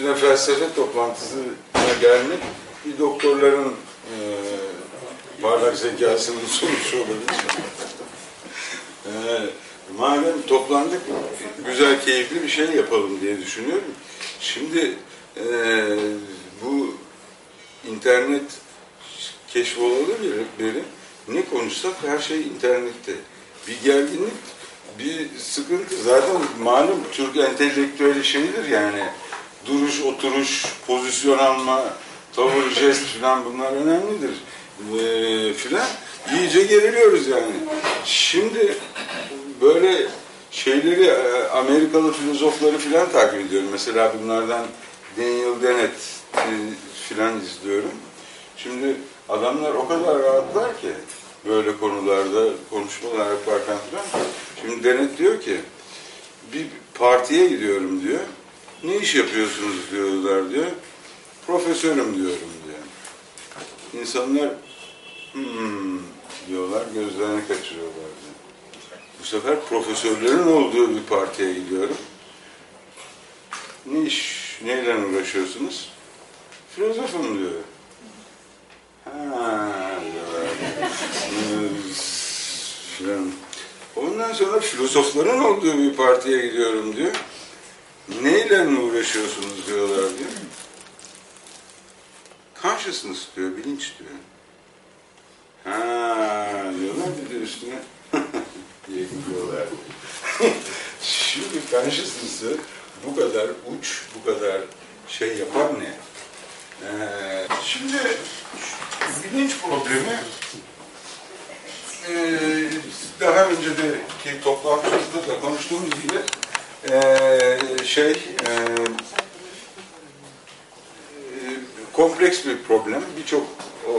üstüne felsefe toplantısına gelmek bir doktorların e, parlak zekasının sonucu olabilir. E, madem toplandık, güzel, keyifli bir şey yapalım diye düşünüyorum. Şimdi e, bu internet keşfolalı beri, beri ne konuşsak her şey internette. Bir gerginlik, bir sıkıntı. Zaten malum Türk entelektüeli şeyidir yani. Duruş, oturuş, pozisyon alma, tavır, jest filan bunlar önemlidir. Ee, filan. İyice geriliyoruz yani. Şimdi böyle şeyleri e, Amerikalı filozofları filan takip ediyorum. Mesela bunlardan Daniel Dennett e, filan izliyorum. Şimdi adamlar o kadar rahatlar ki böyle konularda konuşmalar yaparken filan. Şimdi Dennett diyor ki bir partiye gidiyorum diyor. Ne iş yapıyorsunuz diyorlar diyor. Profesörüm diyorum diyor. İnsanlar hmm diyorlar gözlerini kaçırıyorlar diyor. Bu sefer profesörlerin olduğu bir partiye gidiyorum. Ne iş, neyle uğraşıyorsunuz? Filozofum diyor. Ha. Ondan sonra filozofların olduğu bir partiye gidiyorum diyor. Neyle uğraşıyorsunuz diyorlar diyor. Consciousness diyor, bilinç diyor. Ha diyorlar bir de üstüne diye gidiyorlar. Şimdi consciousness'ı bu kadar uç, bu kadar şey yapan ne? Ee, şimdi bilinç problemi e, daha önce de ki toplantımızda da konuştuğumuz gibi e, şey e, kompleks bir problem. Birçok e,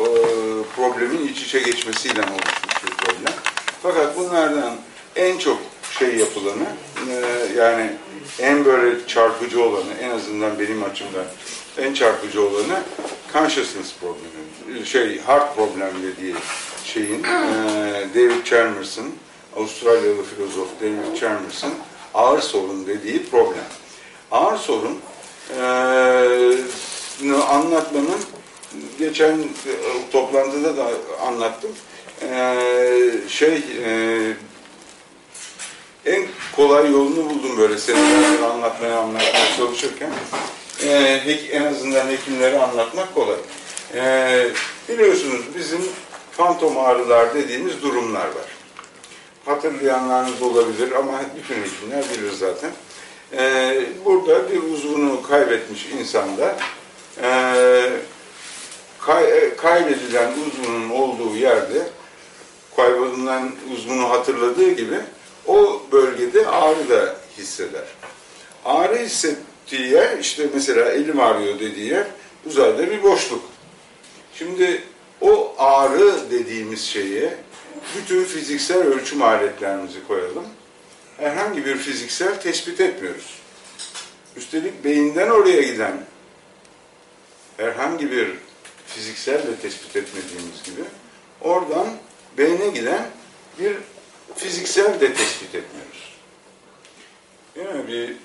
problemin iç içe geçmesiyle oluşmuş bir problem. Fakat bunlardan en çok şey yapılanı e, yani en böyle çarpıcı olanı en azından benim açımdan en çarpıcı olanı consciousness problemi. Şey heart problem dediği şeyin e, David Chalmers'ın Avustralyalı filozof David Chalmers'ın ağır sorun dediği problem. Ağır sorun e, anlatmanın geçen toplantıda da anlattım. E, şey e, en kolay yolunu buldum böyle senelerdir anlatmaya anlatmaya çalışırken. E, en azından hekimleri anlatmak kolay. E, biliyorsunuz bizim fantom ağrılar dediğimiz durumlar var. Hatırlayanlarınız olabilir ama bütün hekimler bilir zaten. E, burada bir uzvunu kaybetmiş insanda e, kay, kaybedilen uzvunun olduğu yerde kaybedilen uzvunu hatırladığı gibi o bölgede ağrı da hisseder. Ağrı hissettiği yer işte mesela elim ağrıyor dediği yer uzayda bir boşluk. Şimdi o ağrı dediğimiz şeye bütün fiziksel ölçüm aletlerimizi koyalım. Herhangi bir fiziksel tespit etmiyoruz. Üstelik beyinden oraya giden herhangi bir fiziksel de tespit etmediğimiz gibi oradan beyne giden bir fiziksel de tespit etmiyoruz. Yani bir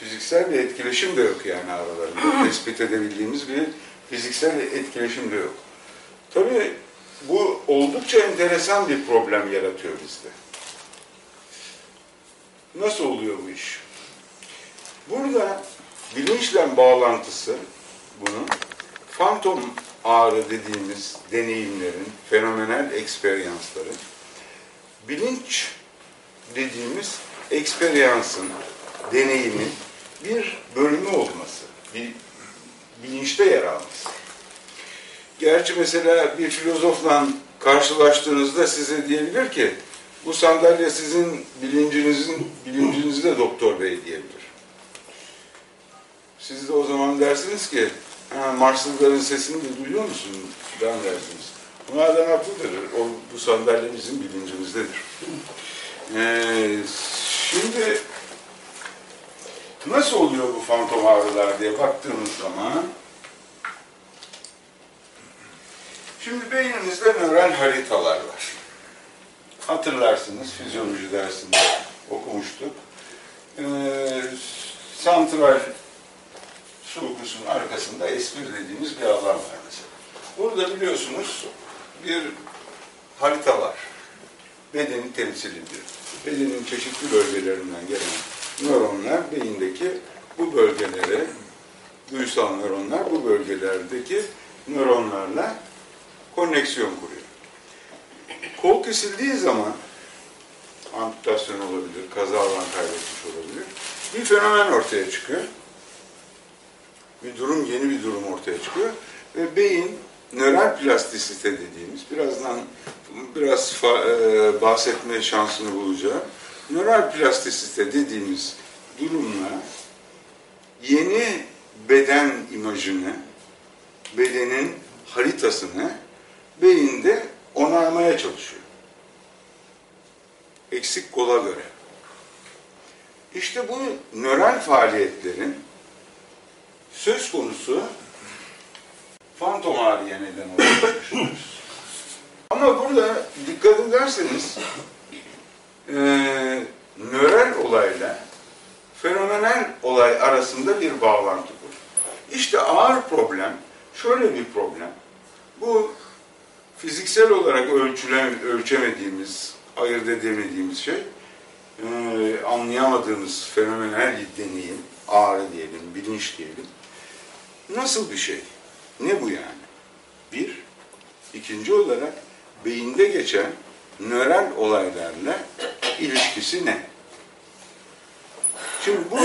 fiziksel bir etkileşim de yok yani aralarında. tespit edebildiğimiz bir fiziksel etkileşim de yok. Tabii bu oldukça enteresan bir problem yaratıyor bizde. Nasıl oluyor bu iş? Burada bilinçle bağlantısı bunun fantom ağrı dediğimiz deneyimlerin, fenomenal eksperyansların bilinç dediğimiz eksperyansın, deneyimin bir bölümü olması, bir bilinçte yer alması. Gerçi mesela bir filozofla karşılaştığınızda size diyebilir ki bu sandalye sizin bilincinizin bilincinizde doktor bey diyebilir. Siz de o zaman dersiniz ki ha, Marslıların sesini de duyuyor musun? Ben dersiniz. Bunlardan haklıdır. O, bu sandalye bizim bilincimizdedir. Ee, şimdi nasıl oluyor bu fantom ağrılar diye baktığımız zaman Şimdi beyninizde nöral haritalar var. Hatırlarsınız, fizyoloji dersinde okumuştuk. Ee, santral sulkusunun arkasında espri dediğimiz bir alan var mesela. Burada biliyorsunuz bir harita var. Bedeni temsil. Bedenin çeşitli bölgelerinden gelen nöronlar beyindeki bu bölgelere, duysal nöronlar bu bölgelerdeki nöronlarla konneksiyon kuruyor. Kol kesildiği zaman amputasyon olabilir, kazadan kaybetmiş olabilir. Bir fenomen ortaya çıkıyor. Bir durum, yeni bir durum ortaya çıkıyor. Ve beyin nöral plastisite dediğimiz, birazdan biraz e, bahsetme şansını bulacağım. Nöral plastisite dediğimiz durumla yeni beden imajını, bedenin haritasını beyinde onarmaya çalışıyor. Eksik kola göre. İşte bu nöral faaliyetlerin söz konusu fantom ağrıya neden oluyor. Ama burada dikkat ederseniz e, nöral olayla fenomenal olay arasında bir bağlantı bu. İşte ağır problem şöyle bir problem. Bu fiziksel olarak ölçülen, ölçemediğimiz, ayırt edemediğimiz şey, e, anlayamadığımız fenomenal deneyim, ağrı diyelim, bilinç diyelim. Nasıl bir şey? Ne bu yani? Bir, ikinci olarak beyinde geçen nöral olaylarla ilişkisi ne? Şimdi bu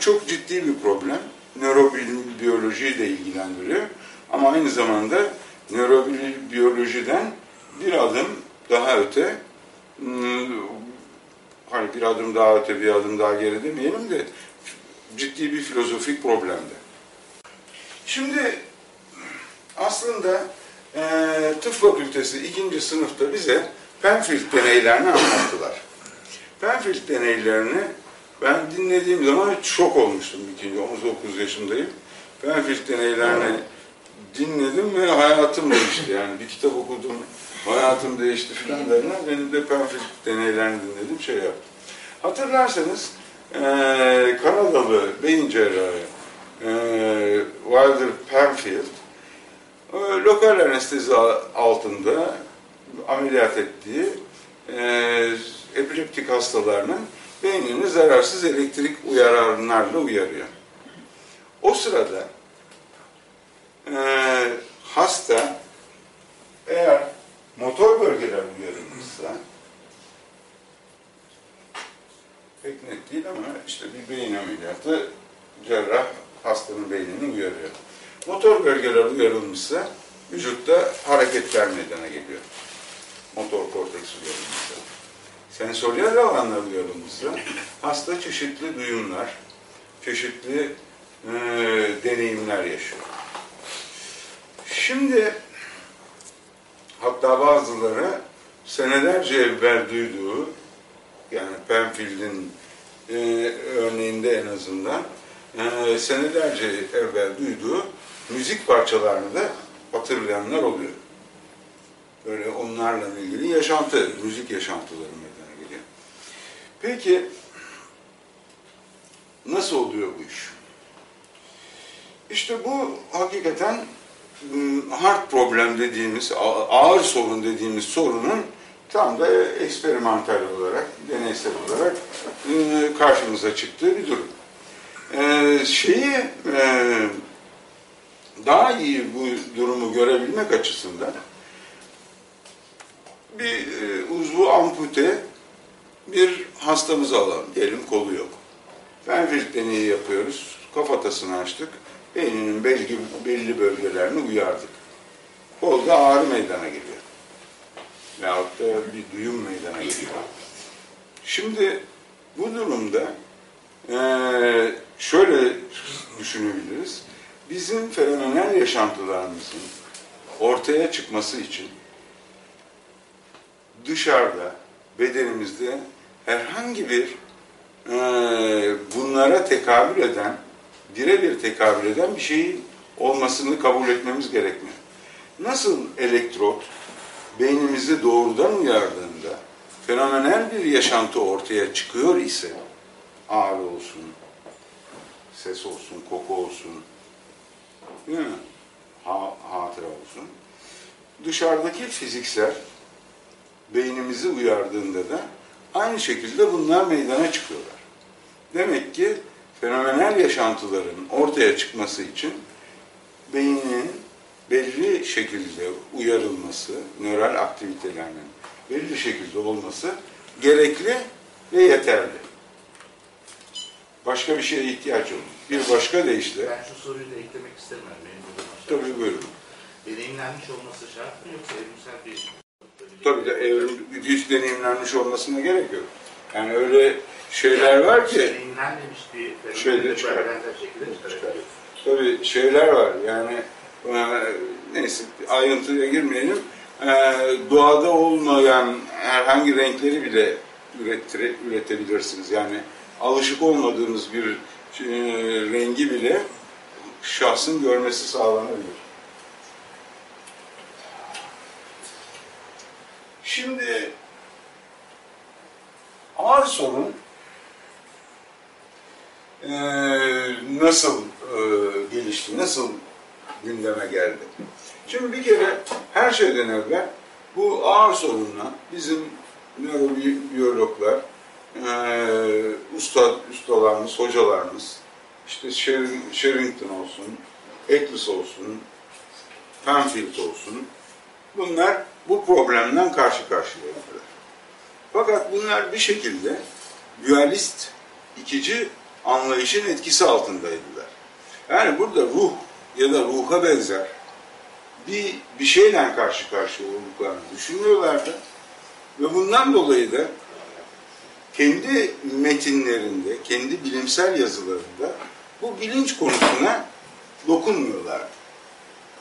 çok ciddi bir problem. Nörobiyolojiyi de ilgilendiriyor. Ama aynı zamanda nörobiyolojiden bir adım daha öte, hmm, hani bir adım daha öte, bir adım daha geri demeyelim de ciddi bir filozofik problemde. Şimdi aslında e, tıp fakültesi ikinci sınıfta bize Penfield deneylerini anlattılar. Penfield deneylerini ben dinlediğim zaman şok olmuştum ikinci, 19 yaşındayım. Penfield deneylerini dinledim ve hayatım değişti. Yani bir kitap okudum, hayatım değişti filan derler. Benim de Penfield deneylerini dinledim, şey yaptım. Hatırlarsanız e, Kanadalı beyin cerrahı e, Wilder Penfield e, lokal anestezi altında ameliyat ettiği e, epileptik hastalarının beynini zararsız elektrik uyararlarla uyarıyor. O sırada e, hasta eğer motor bölgeler uyarılmışsa pek net değil ama işte bir beyin ameliyatı cerrah hastanın beynini uyarıyor. Motor bölgeler uyarılmışsa vücutta hareketler meydana geliyor. Motor korteks uyarılmışsa. Sensörel alanlar uyarılmışsa hasta çeşitli duyumlar, çeşitli e, deneyimler yaşıyor. Şimdi hatta bazıları senelerce evvel duyduğu yani Penfield'in e, örneğinde en azından e, senelerce evvel duyduğu müzik parçalarını da hatırlayanlar oluyor. Böyle onlarla ilgili yaşantı, müzik yaşantıları meydana geliyor. Peki nasıl oluyor bu iş? İşte bu hakikaten hard problem dediğimiz, ağır sorun dediğimiz sorunun tam da eksperimental olarak, deneysel olarak karşımıza çıktığı bir durum. Şeyi daha iyi bu durumu görebilmek açısından bir uzvu ampute bir hastamızı alalım. Diyelim kolu yok. Penfield deneyi yapıyoruz. Kafatasını açtık. Beyninin belli, belli bölgelerini uyardık. Kolda ağrı meydana geliyor. Veyahut da bir duyum meydana geliyor. Şimdi bu durumda şöyle düşünebiliriz. Bizim fenomenal yaşantılarımızın ortaya çıkması için dışarıda, bedenimizde herhangi bir e, bunlara tekabül eden, birebir tekabül eden bir şeyin olmasını kabul etmemiz gerekmiyor. Nasıl elektrot beynimizi doğrudan uyardığında fenomenal bir yaşantı ortaya çıkıyor ise ağrı olsun, ses olsun, koku olsun, Değil mi? Ha, hatıra olsun. Dışarıdaki fiziksel beynimizi uyardığında da aynı şekilde bunlar meydana çıkıyorlar. Demek ki fenomenal yaşantıların ortaya çıkması için beynin belli şekilde uyarılması, nöral aktivitelerinin belli şekilde olması gerekli ve yeterli. Başka bir şeye ihtiyaç yok. Bir başka deyişle, Ben şu soruyu da eklemek burada tabii buyurun. Deneyimlenmiş olması şart mı yoksa evrimsel bir... Tabii de evrim deneyimlenmiş olmasına gerek yok. Yani öyle şeyler var ki, Şeyde çıkar. tabii şeyler var yani e, neyse ayrıntıya girmeyelim. E, doğada olmayan herhangi renkleri bile ürettire, üretebilirsiniz. Yani alışık olmadığınız bir e, rengi bile şahsın görmesi sağlanabilir. Şimdi ağır sorun e, nasıl e, gelişti, nasıl gündeme geldi? Şimdi bir kere her şeyden evvel bu ağır sorunla bizim nörobiyologlar, e, usta, ustalarımız, hocalarımız, işte Sher- Sherrington olsun, Eccles olsun, Penfield olsun, bunlar bu problemden karşı karşıyaydılar. Fakat bunlar bir şekilde dualist, ikici anlayışın etkisi altındaydılar. Yani burada ruh ya da ruha benzer bir, bir şeyle karşı karşıya olduklarını düşünüyorlardı. Ve bundan dolayı da kendi metinlerinde, kendi bilimsel yazılarında bu bilinç konusuna dokunmuyorlardı.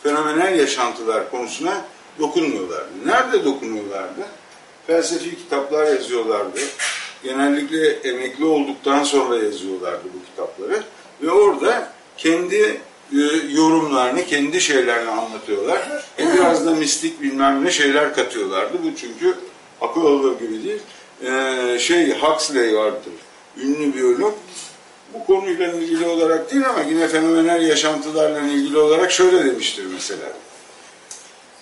Fenomenal yaşantılar konusuna dokunmuyorlardı. Nerede dokunuyorlardı? Felsefi kitaplar yazıyorlardı. Genellikle emekli olduktan sonra yazıyorlardı bu kitapları. Ve orada kendi e, yorumlarını, kendi şeylerini anlatıyorlar. E, biraz da mistik bilmem ne şeyler katıyorlardı. Bu çünkü akıl alır gibi değil. E, şey Huxley vardır, ünlü biyolog. Bu konuyla ilgili olarak değil ama yine fenomenal yaşantılarla ilgili olarak şöyle demiştir mesela.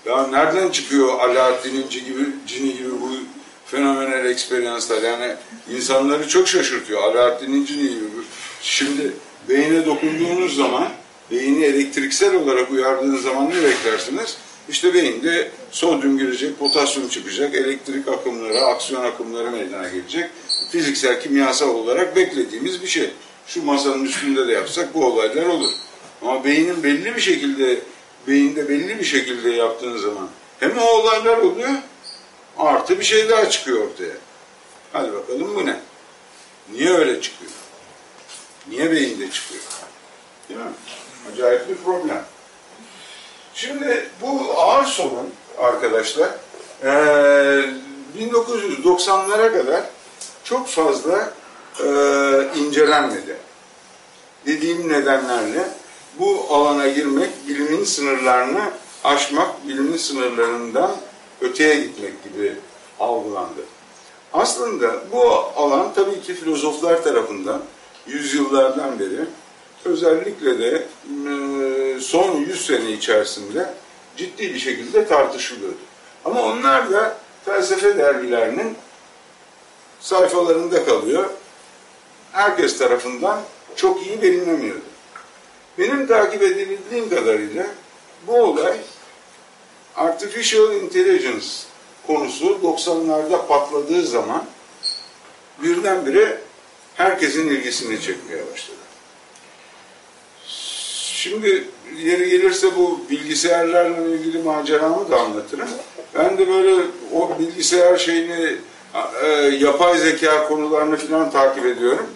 Ya nereden çıkıyor Alaaddin'in gibi, cini gibi bu fenomenal eksperyanslar? Yani insanları çok şaşırtıyor. Alaaddin'in cini gibi. Şimdi beyine dokunduğunuz zaman, beyni elektriksel olarak uyardığınız zaman ne beklersiniz? İşte beyinde sodyum girecek, potasyum çıkacak, elektrik akımları, aksiyon akımları meydana gelecek. Fiziksel, kimyasal olarak beklediğimiz bir şey. Şu masanın üstünde de yapsak bu olaylar olur. Ama beynin belli bir şekilde beyinde belli bir şekilde yaptığın zaman hem o olaylar oluyor artı bir şey daha çıkıyor ortaya. Hadi bakalım bu ne? Niye öyle çıkıyor? Niye beyinde çıkıyor? Değil mi? Acayip bir problem. Şimdi bu ağır sorun arkadaşlar eee 1990'lara kadar çok fazla eee incelenmedi. Dediğim nedenlerle bu alana girmek, bilimin sınırlarını aşmak, bilimin sınırlarından öteye gitmek gibi algılandı. Aslında bu alan tabii ki filozoflar tarafından yüzyıllardan beri özellikle de son 100 sene içerisinde ciddi bir şekilde tartışılıyordu. Ama onlar da felsefe dergilerinin sayfalarında kalıyor. Herkes tarafından çok iyi bilinemiyordu. Benim takip edebildiğim kadarıyla bu olay Artificial Intelligence konusu 90'larda patladığı zaman birdenbire herkesin ilgisini çekmeye başladı. Şimdi yeri gelirse bu bilgisayarlarla ilgili maceramı da anlatırım. Ben de böyle o bilgisayar şeyini, e, yapay zeka konularını falan takip ediyorum.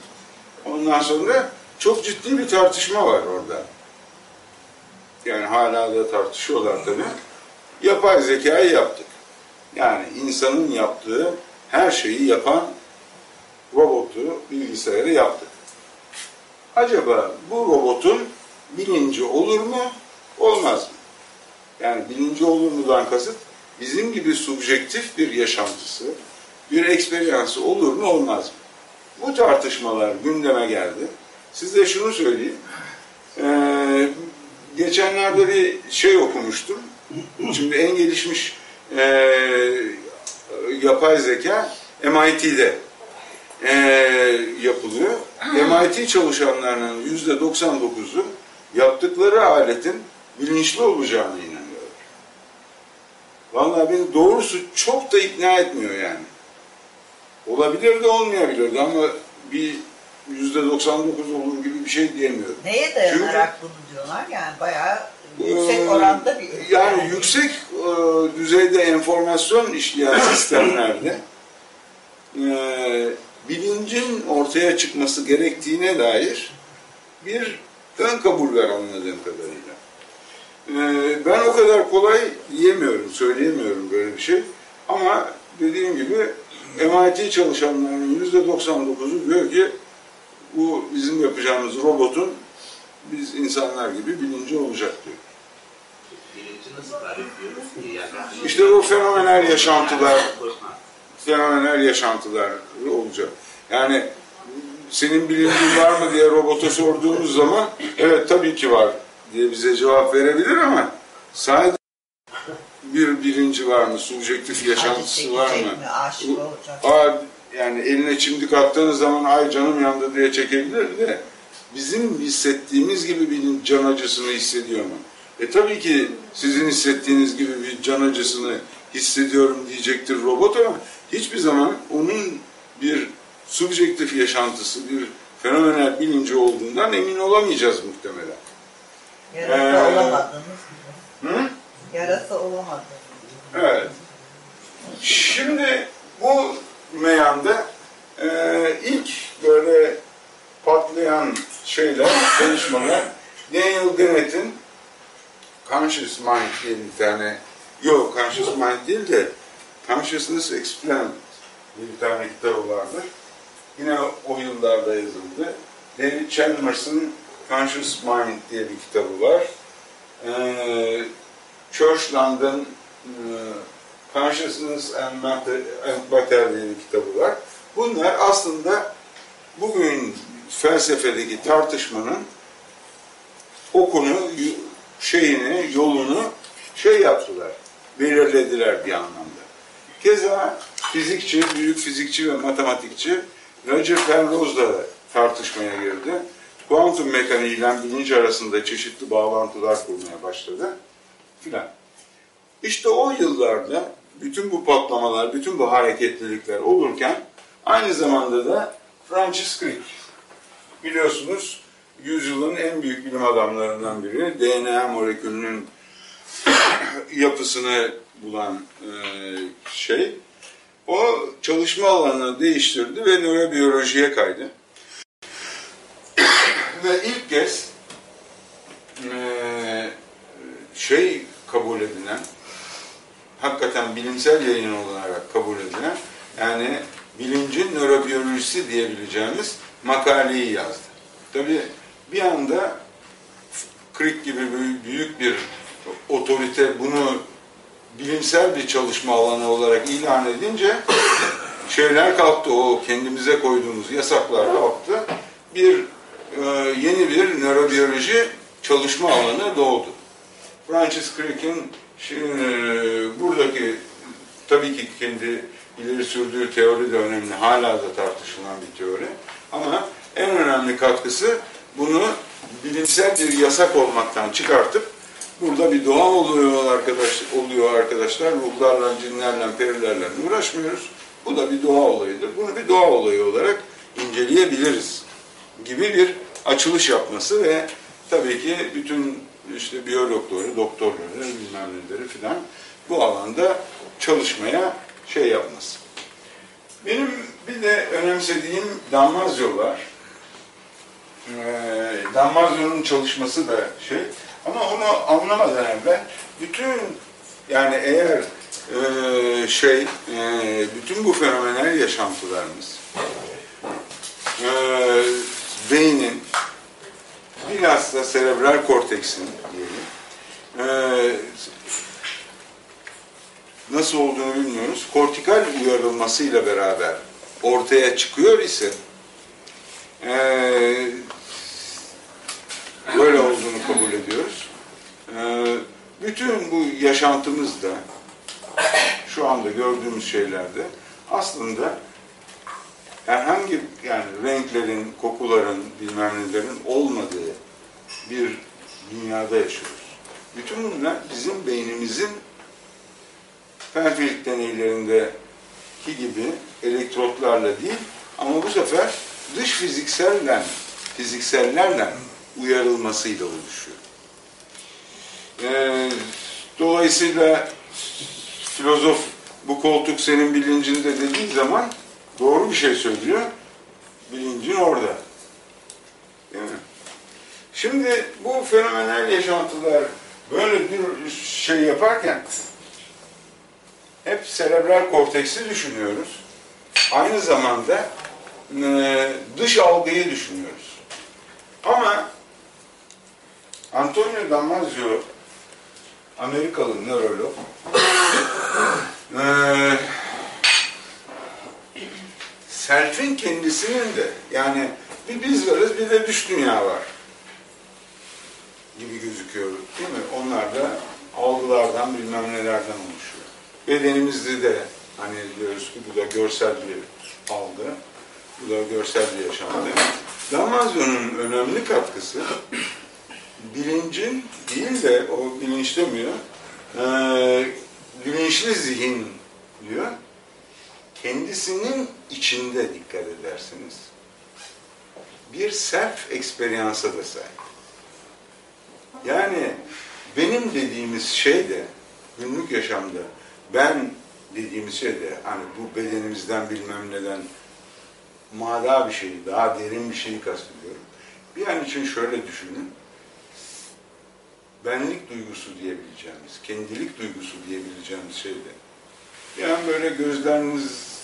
Ondan sonra çok ciddi bir tartışma var orada. Yani hala da tartışıyorlar tabii. Yapay zekayı yaptık. Yani insanın yaptığı her şeyi yapan robotu, bilgisayarı yaptık. Acaba bu robotun bilinci olur mu, olmaz mı? Yani bilinci olur mudan kasıt bizim gibi subjektif bir yaşantısı, bir eksperyansı olur mu, olmaz mı? Bu tartışmalar gündeme geldi. Size şunu söyleyeyim. Ee, geçenlerde bir şey okumuştum. Şimdi en gelişmiş e, yapay zeka MIT'de e, yapılıyor. MIT çalışanlarının yüzde 99'u yaptıkları aletin bilinçli olacağını inanıyorlar. Vallahi beni doğrusu çok da ikna etmiyor yani. Olabilir de olmayabilir de ama bir yüzde 99 olur gibi bir şey diyemiyorum. Neye dayanarak bunu diyorlar? Yani bayağı Ee, yüksek oranda bir... Yani yüksek e, düzeyde enformasyon işleyen sistemlerde e, bilincin ortaya çıkması gerektiğine dair bir ön kabul var anladığım kadarıyla. E, ben o kadar kolay diyemiyorum, söyleyemiyorum böyle bir şey. Ama dediğim gibi MIT çalışanlarının yüzde 99'u diyor ki bu bizim yapacağımız robotun biz insanlar gibi bilinci olacak diyor. Bilinci nasıl tarif ediyoruz ki? Yani, İşte bu fenomenal yaşantılar, fenomenal yaşantılar olacak. Yani senin bilincin var mı diye robota sorduğumuz zaman evet tabii ki var diye bize cevap verebilir ama sadece bir bilinci var mı, subjektif yaşantısı var çekecek mı? mi? Aşık olacak. Aa, yani eline çimdik attığınız zaman ay canım yandı diye çekebilir de bizim hissettiğimiz gibi bir can acısını hissediyor mu? E tabii ki sizin hissettiğiniz gibi bir can acısını hissediyorum diyecektir robot ama hiçbir zaman onun bir subjektif yaşantısı, bir fenomenal bilinci olduğundan emin olamayacağız muhtemelen. Yarası Ee, olamadınız gibi. Hı? Yarası olamadınız. Evet. Şimdi bu meyanda e, ilk böyle patlayan şeyler, çalışmalar Daniel Dennett'in Conscious Mind diye bir tane, yok Conscious Mind değil de Consciousness Explained bir tane kitabı vardır. Yine o yıllarda yazıldı. David Chalmers'ın Conscious Mind diye bir kitabı var. Ee, Churchland'ın e, Consciousness and Matter, diye bir kitabı var. Bunlar aslında bugün felsefedeki tartışmanın okunu, şeyini, yolunu şey yaptılar, belirlediler bir anlamda. Keza fizikçi, büyük fizikçi ve matematikçi Roger Penrose da tartışmaya girdi. Kuantum mekaniğiyle bilinç arasında çeşitli bağlantılar kurmaya başladı filan. İşte o yıllarda bütün bu patlamalar, bütün bu hareketlilikler olurken aynı zamanda da Francis Crick biliyorsunuz yüzyılın en büyük bilim adamlarından biri DNA molekülünün yapısını bulan e, şey o çalışma alanını değiştirdi ve nörobiyolojiye kaydı. ve ilk kez e, şey kabul edilen, hakikaten bilimsel yayın olarak kabul edilen, yani bilincin nörobiyolojisi diyebileceğimiz makaleyi yazdı. Tabii bir anda Crick gibi büyük bir otorite bunu bilimsel bir çalışma alanı olarak ilan edince şeyler kalktı, o kendimize koyduğumuz yasaklar kalktı. Bir e, yeni bir nörobiyoloji çalışma alanı doğdu. Francis Crick'in şimdi, buradaki tabii ki kendi ileri sürdüğü teori de önemli, hala da tartışılan bir teori. Ama en önemli katkısı bunu bilimsel bir yasak olmaktan çıkartıp burada bir doğa oluyor arkadaş oluyor arkadaşlar. Ruhlarla, cinlerle, perilerle uğraşmıyoruz. Bu da bir doğa olayıdır. Bunu bir doğa olayı olarak inceleyebiliriz gibi bir açılış yapması ve tabii ki bütün işte biyologları, doktorları, bilmem neleri filan bu alanda çalışmaya şey yapması. Benim bir de önemsediğim Dammazio var. Ee, Dammazio'nun çalışması da şey ama onu anlamadan evvel bütün yani eğer e, şey e, bütün bu fenomenal yaşantılarımız e, beynin bilhassa serebral korteksin diyelim e, nasıl olduğunu bilmiyoruz. Kortikal uyarılmasıyla beraber ortaya çıkıyor ise eee böyle olduğunu kabul ediyoruz. bütün bu yaşantımızda şu anda gördüğümüz şeylerde aslında herhangi yani renklerin, kokuların, bilmem nelerin olmadığı bir dünyada yaşıyoruz. Bütün bunlar bizim beynimizin Penfield deneylerindeki gibi elektrotlarla değil ama bu sefer dış fizikselle, fiziksellerle uyarılmasıyla oluşuyor. Ee, dolayısıyla filozof bu koltuk senin bilincinde dediği zaman doğru bir şey söylüyor. Bilincin orada. Değil mi? Şimdi bu fenomenal yaşantılar böyle bir şey yaparken hep serebral korteksi düşünüyoruz. Aynı zamanda e, dış algıyı düşünüyoruz. Ama Antonio Damasio Amerikalı nörolog e, selfin kendisinin de yani bir biz varız bir de dış dünya var gibi gözüküyor değil mi? Onlar da algılardan bilmem nelerden oluşuyor. Bedenimizde de hani diyoruz ki bu da görsel bir algı, bu da görsel bir yaşantı. Damazyon'un önemli katkısı bilincin değil de o bilinç demiyor, e, bilinçli zihin diyor. Kendisinin içinde dikkat ederseniz bir self eksperiyansa da sahip. Yani benim dediğimiz şey de günlük yaşamda ben dediğimiz şey de hani bu bedenimizden bilmem neden mala bir şeyi, daha derin bir şeyi kastediyorum. Bir an için şöyle düşünün. Benlik duygusu diyebileceğimiz, kendilik duygusu diyebileceğimiz şey de. An böyle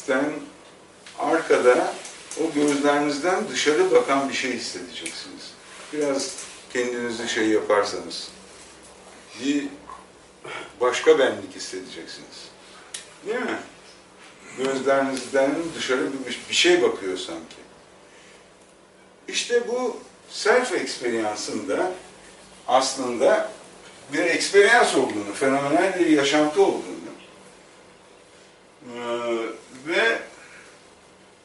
gözlerinizden arkada o gözlerinizden dışarı bakan bir şey hissedeceksiniz. Biraz kendinizi şey yaparsanız bir başka benlik hissedeceksiniz. Değil mi? Gözlerinizden dışarı bir, şey bakıyor sanki. İşte bu self eksperyansında aslında bir eksperyans olduğunu, fenomenal bir yaşantı olduğunu ve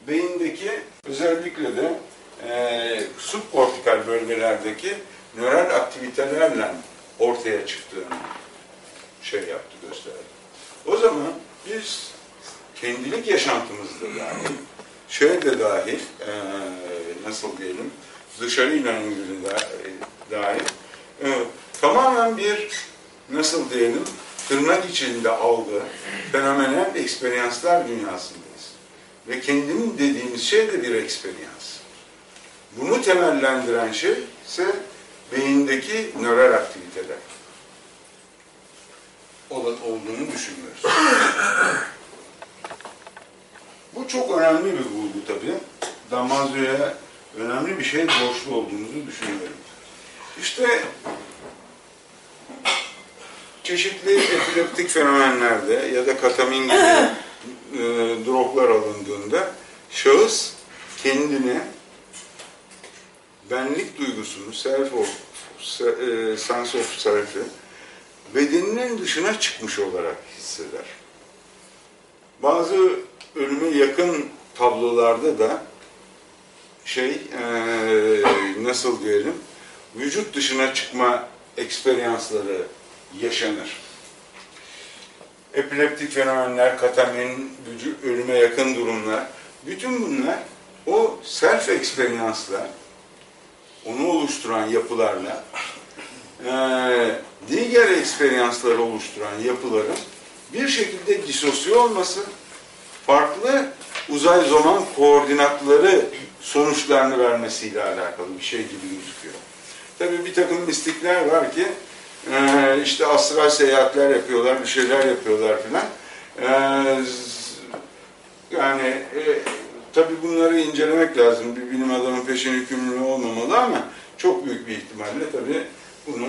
beyindeki özellikle de e, subkortikal bölgelerdeki nöral aktivitelerle ortaya çıktığını şey yaptı, gösterdi. O zaman biz kendilik yaşantımızda dahil, şöyle de dahil, e, nasıl diyelim, dışarıyla ilgili da, dahil, e, tamamen bir, nasıl diyelim, tırnak içinde algı, fenomenal eksperyanslar dünyasındayız. Ve kendim dediğimiz şey de bir eksperyans. Bunu temellendiren şey ise beyindeki nöral aktiviteler olan olduğunu düşünüyoruz. Bu çok önemli bir bulgu tabii. Damazio'ya önemli bir şey borçlu olduğumuzu düşünüyorum. İşte çeşitli epileptik fenomenlerde ya da katamin gibi e, droglar alındığında şahıs kendine benlik duygusunu, self of, e, sense of self'i bedeninin dışına çıkmış olarak hisseder. Bazı ölüme yakın tablolarda da şey e, nasıl diyelim vücut dışına çıkma eksperyansları yaşanır. Epileptik fenomenler, katamin, ölüme yakın durumlar, bütün bunlar o self eksperyansla, onu oluşturan yapılarla, eee, diğer eksperyansları oluşturan yapıların bir şekilde disosiye olması, farklı uzay zaman koordinatları sonuçlarını vermesiyle alakalı bir şey gibi gözüküyor. Tabii bir takım mistikler var ki e, işte astral seyahatler yapıyorlar, bir şeyler yapıyorlar filan. E, z- yani e, tabii bunları incelemek lazım. Bir bilim adamın peşin hükümlü olmamalı ama çok büyük bir ihtimalle tabii bunu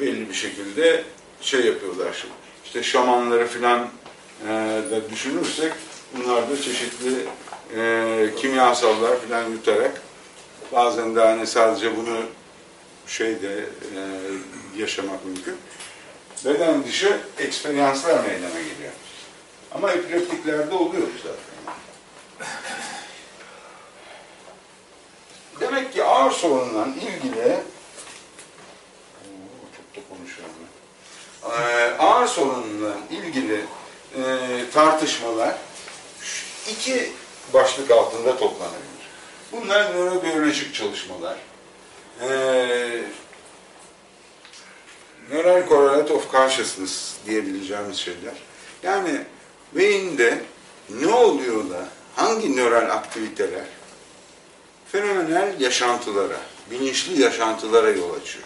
belli bir şekilde şey yapıyorlar. Şimdi. İşte şamanları filan e, da düşünürsek bunlar da çeşitli e, kimyasallar filan yutarak bazen de hani sadece bunu şeyde e, yaşamak mümkün. beden dışı eksperyanslar meydana geliyor. Ama epileptiklerde oluyor zaten. Demek ki ağır sorunla ilgili çok da konuşuyorum. Ee, ağır sorunla ilgili e, tartışmalar iki başlık altında toplanabilir. Bunlar nörobiyolojik çalışmalar. Ee, Neural Correlate of Consciousness diyebileceğimiz şeyler. Yani beyinde ne oluyor da hangi nöral aktiviteler fenomenal yaşantılara, bilinçli yaşantılara yol açıyor.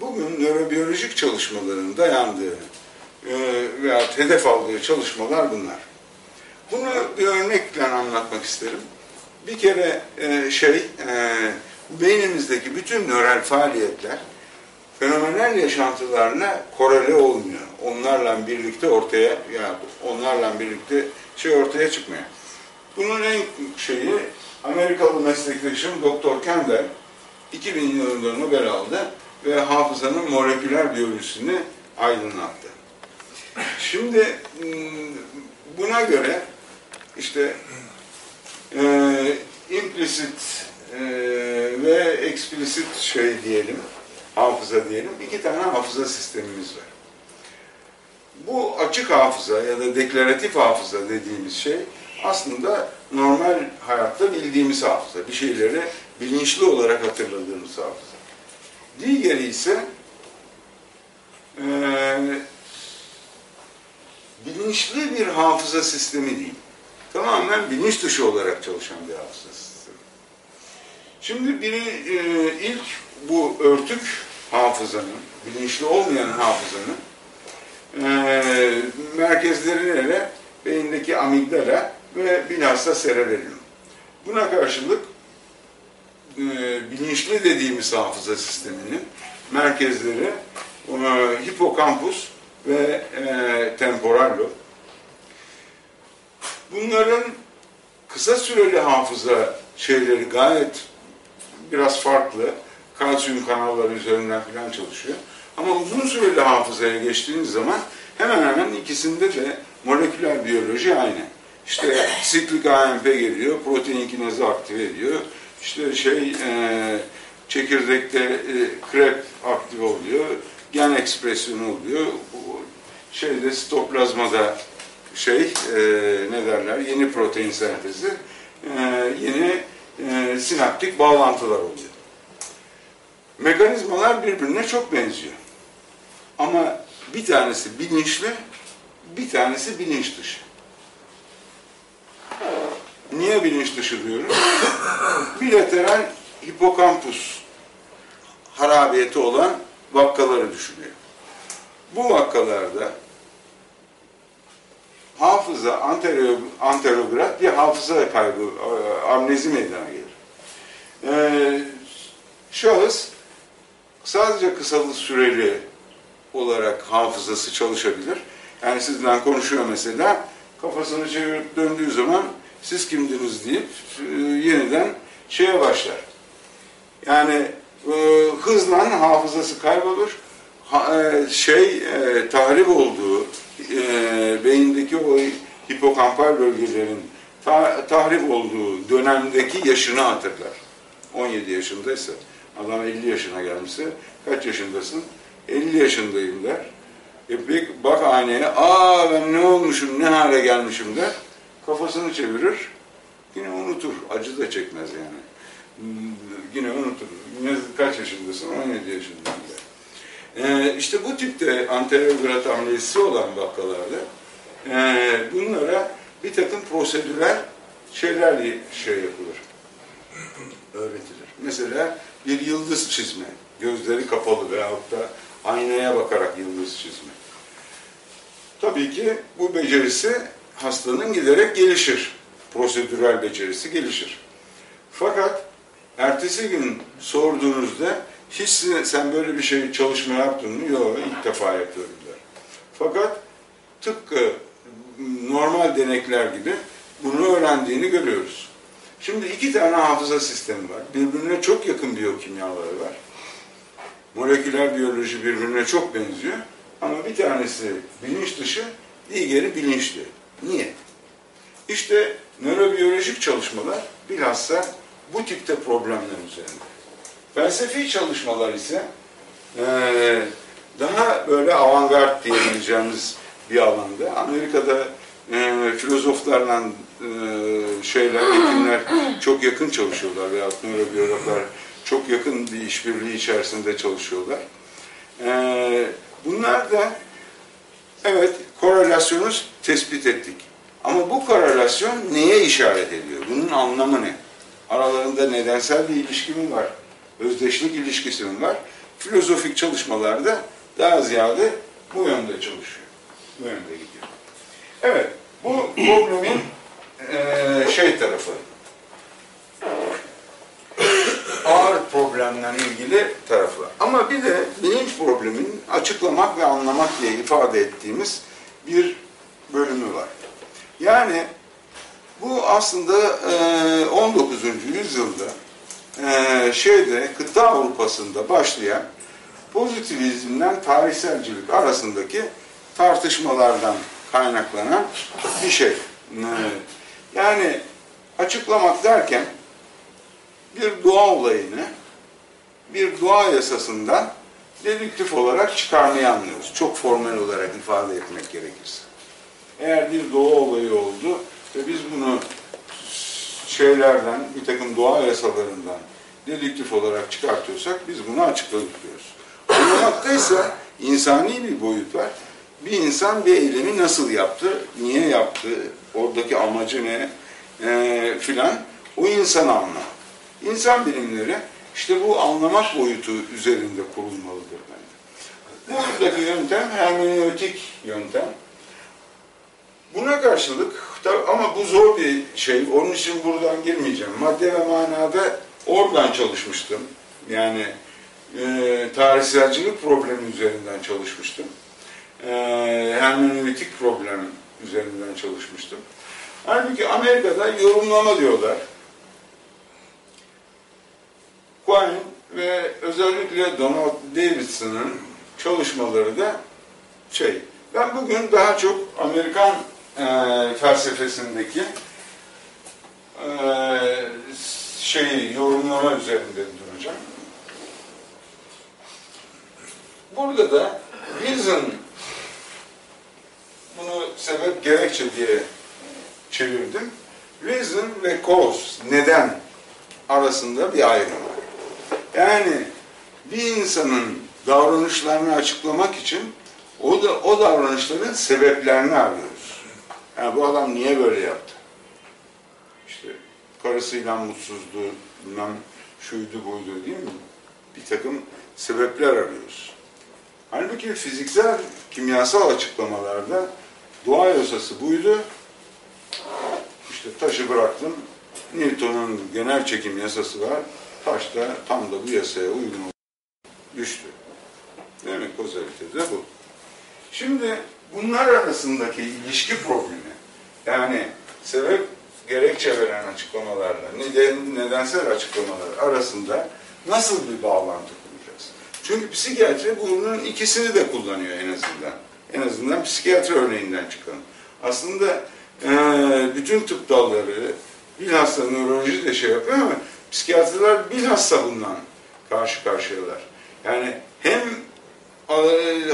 Bugün nörobiyolojik çalışmaların dayandığı e, veya hedef aldığı çalışmalar bunlar. Bunu bir örnekle anlatmak isterim. Bir kere e, şey, e, beynimizdeki bütün nöral faaliyetler fenomenal yaşantılarla korele olmuyor. Onlarla birlikte ortaya, ya onlarla birlikte şey ortaya çıkmıyor. Bunun en şeyi Amerikalı meslektaşım Dr. Kendall 2000 yılında Nobel aldı ve hafızanın moleküler biyolojisini aydınlattı. Şimdi hmm, buna göre işte e, implicit e, ve explicit şey diyelim, hafıza diyelim, iki tane hafıza sistemimiz var. Bu açık hafıza ya da deklaratif hafıza dediğimiz şey aslında normal hayatta bildiğimiz hafıza. Bir şeyleri bilinçli olarak hatırladığımız hafıza. Diğeri ise e, bilinçli bir hafıza sistemi değil. Tamamen bilinç dışı olarak çalışan bir hafıza. Şimdi biri e, ilk bu örtük hafızanın, bilinçli olmayan hafızanın e, merkezleri nere? Beyindeki amigdala ve bilhassa cerebellum. Buna karşılık e, bilinçli dediğimiz hafıza sisteminin merkezleri e, hipokampus ve e, temporal lob. Bunların kısa süreli hafıza şeyleri gayet biraz farklı. Kalsiyum kanalları üzerinden falan çalışıyor. Ama uzun süreli hafızaya geçtiğiniz zaman hemen hemen ikisinde de moleküler biyoloji aynı. İşte siklik AMP geliyor, protein kinezi aktive ediyor. İşte şey e, çekirdekte e, krep aktive oluyor, gen ekspresyonu oluyor. Şeyde sitoplazmada şey e, ne derler yeni protein sentezi, e, yeni e, sinaptik bağlantılar oluyor. Mekanizmalar birbirine çok benziyor. Ama bir tanesi bilinçli, bir tanesi bilinç dışı. Niye bilinç dışı diyorum? Bilateral hipokampus harabiyeti olan vakkaları düşünüyor. Bu vakkalarda hafıza, anterio, anterograd bir hafıza kaybı, e, amnezi meydana gelir. Ee, şahıs sadece kısa süreli olarak hafızası çalışabilir. Yani sizden konuşuyor mesela, kafasını çevirip döndüğü zaman siz kimdiniz deyip e, yeniden şeye başlar. Yani e, hızla hafızası kaybolur. Ha, e, şey e, tahrip olduğu e, beyindeki o hipokampal bölgelerin ta, tahrip olduğu dönemdeki yaşını hatırlar. 17 yaşındaysa, adam 50 yaşına gelmişse kaç yaşındasın? 50 yaşındayım der. E bir bak aynaya, aa ben ne olmuşum, ne hale gelmişim der. Kafasını çevirir, yine unutur. Acı da çekmez yani. Hmm, Yine unutur. Yine kaç yaşındasın? 17 yaşındayım der. Ee, işte bu tipte anterograd amnezisi olan vakalarda e, bunlara bir takım prosedürel şeylerle şey yapılır, öğretilir. Mesela bir yıldız çizme, gözleri kapalı veyahut da aynaya bakarak yıldız çizme. Tabii ki bu becerisi hastanın giderek gelişir. Prosedürel becerisi gelişir. Fakat ertesi gün sorduğunuzda hiç sen böyle bir şey çalışma yaptın mı? Yok, ilk defa yapıyorum der. Fakat tıpkı normal denekler gibi bunu öğrendiğini görüyoruz. Şimdi iki tane hafıza sistemi var. Birbirine çok yakın biyokimyaları var. Moleküler biyoloji birbirine çok benziyor. Ama bir tanesi bilinç dışı, diğeri bilinçli. Niye? İşte nörobiyolojik çalışmalar bilhassa bu tipte problemler üzerinde. Felsefi çalışmalar ise eee, daha böyle avantgard diyebileceğimiz bir alanda. Amerika'da eee, filozoflarla eee, şeyler, hekimler çok yakın çalışıyorlar veya nörobiyologlar çok yakın bir işbirliği içerisinde çalışıyorlar. Eee, bunlar da evet korelasyonu tespit ettik. Ama bu korelasyon neye işaret ediyor? Bunun anlamı ne? Aralarında nedensel bir ilişki mi var? Özdeşlik ilişkisi mi var? Filozofik çalışmalarda daha ziyade bu yönde çalışıyor. Bu yönde gidiyor. Evet, bu problemin eee, şey tarafı, ağır problemle ilgili tarafı. Ama bir de bilinç problemini açıklamak ve anlamak diye ifade ettiğimiz bir bölümü var. Yani bu aslında eee, 19. yüzyılda eee, şeyde kıta Avrupa'sında başlayan pozitivizmden tarihselcilik arasındaki tartışmalardan kaynaklanan bir şey. Yani açıklamak derken bir doğa olayını bir doğa yasasından dedüktif olarak çıkarmayı anlıyoruz. Çok formel olarak ifade etmek gerekirse. Eğer bir doğa olayı oldu ve biz bunu şeylerden, bir takım doğa yasalarından dedüktif olarak çıkartıyorsak biz bunu açıkladık diyoruz. Anlamakta ise insani bir boyut var. Bir insan bir eylemi nasıl yaptı, niye yaptı, oradaki amacı ne e, filan o insanı anlar. İnsan bilimleri işte bu anlamak boyutu üzerinde kurulmalıdır bence. Buradaki yöntem hermeneutik yöntem. Buna karşılık ama bu zor bir şey. Onun için buradan girmeyeceğim. Madde ve manada oradan çalışmıştım. Yani e, tarihselcilik problemi üzerinden çalışmıştım. E, hermeneutik problem üzerinden çalışmıştım. Halbuki Amerika'da yorumlama diyorlar. Quine ve özellikle Donald Davidson'ın çalışmaları da şey, ben bugün daha çok Amerikan e, felsefesindeki e, şeyi yorumlama üzerinde duracağım. Burada da reason bunu sebep gerekçe diye çevirdim. Reason ve cause, neden arasında bir ayrım var. Yani bir insanın davranışlarını açıklamak için o da o davranışların sebeplerini arıyoruz. Yani bu adam niye böyle yaptı? İşte karısıyla mutsuzdu, bilmem şuydu buydu değil mi? Bir takım sebepler arıyoruz. Halbuki fiziksel, kimyasal açıklamalarda doğa yasası buydu. İşte taşı bıraktım. Newton'un genel çekim yasası var. Taş da tam da bu yasaya uygun düştü. Demek kozalite de bu. Şimdi bunlar arasındaki ilişki problemi, yani sebep gerekçe veren açıklamalarla neden, nedensel açıklamalar arasında nasıl bir bağlantı kuracağız? Çünkü psikiyatri bunun ikisini de kullanıyor en azından. En azından psikiyatri örneğinden çıkan. Aslında e, bütün tıp dalları bilhassa nöroloji de şey yapıyor ama psikiyatrlar bilhassa bundan karşı karşıyalar. Yani hem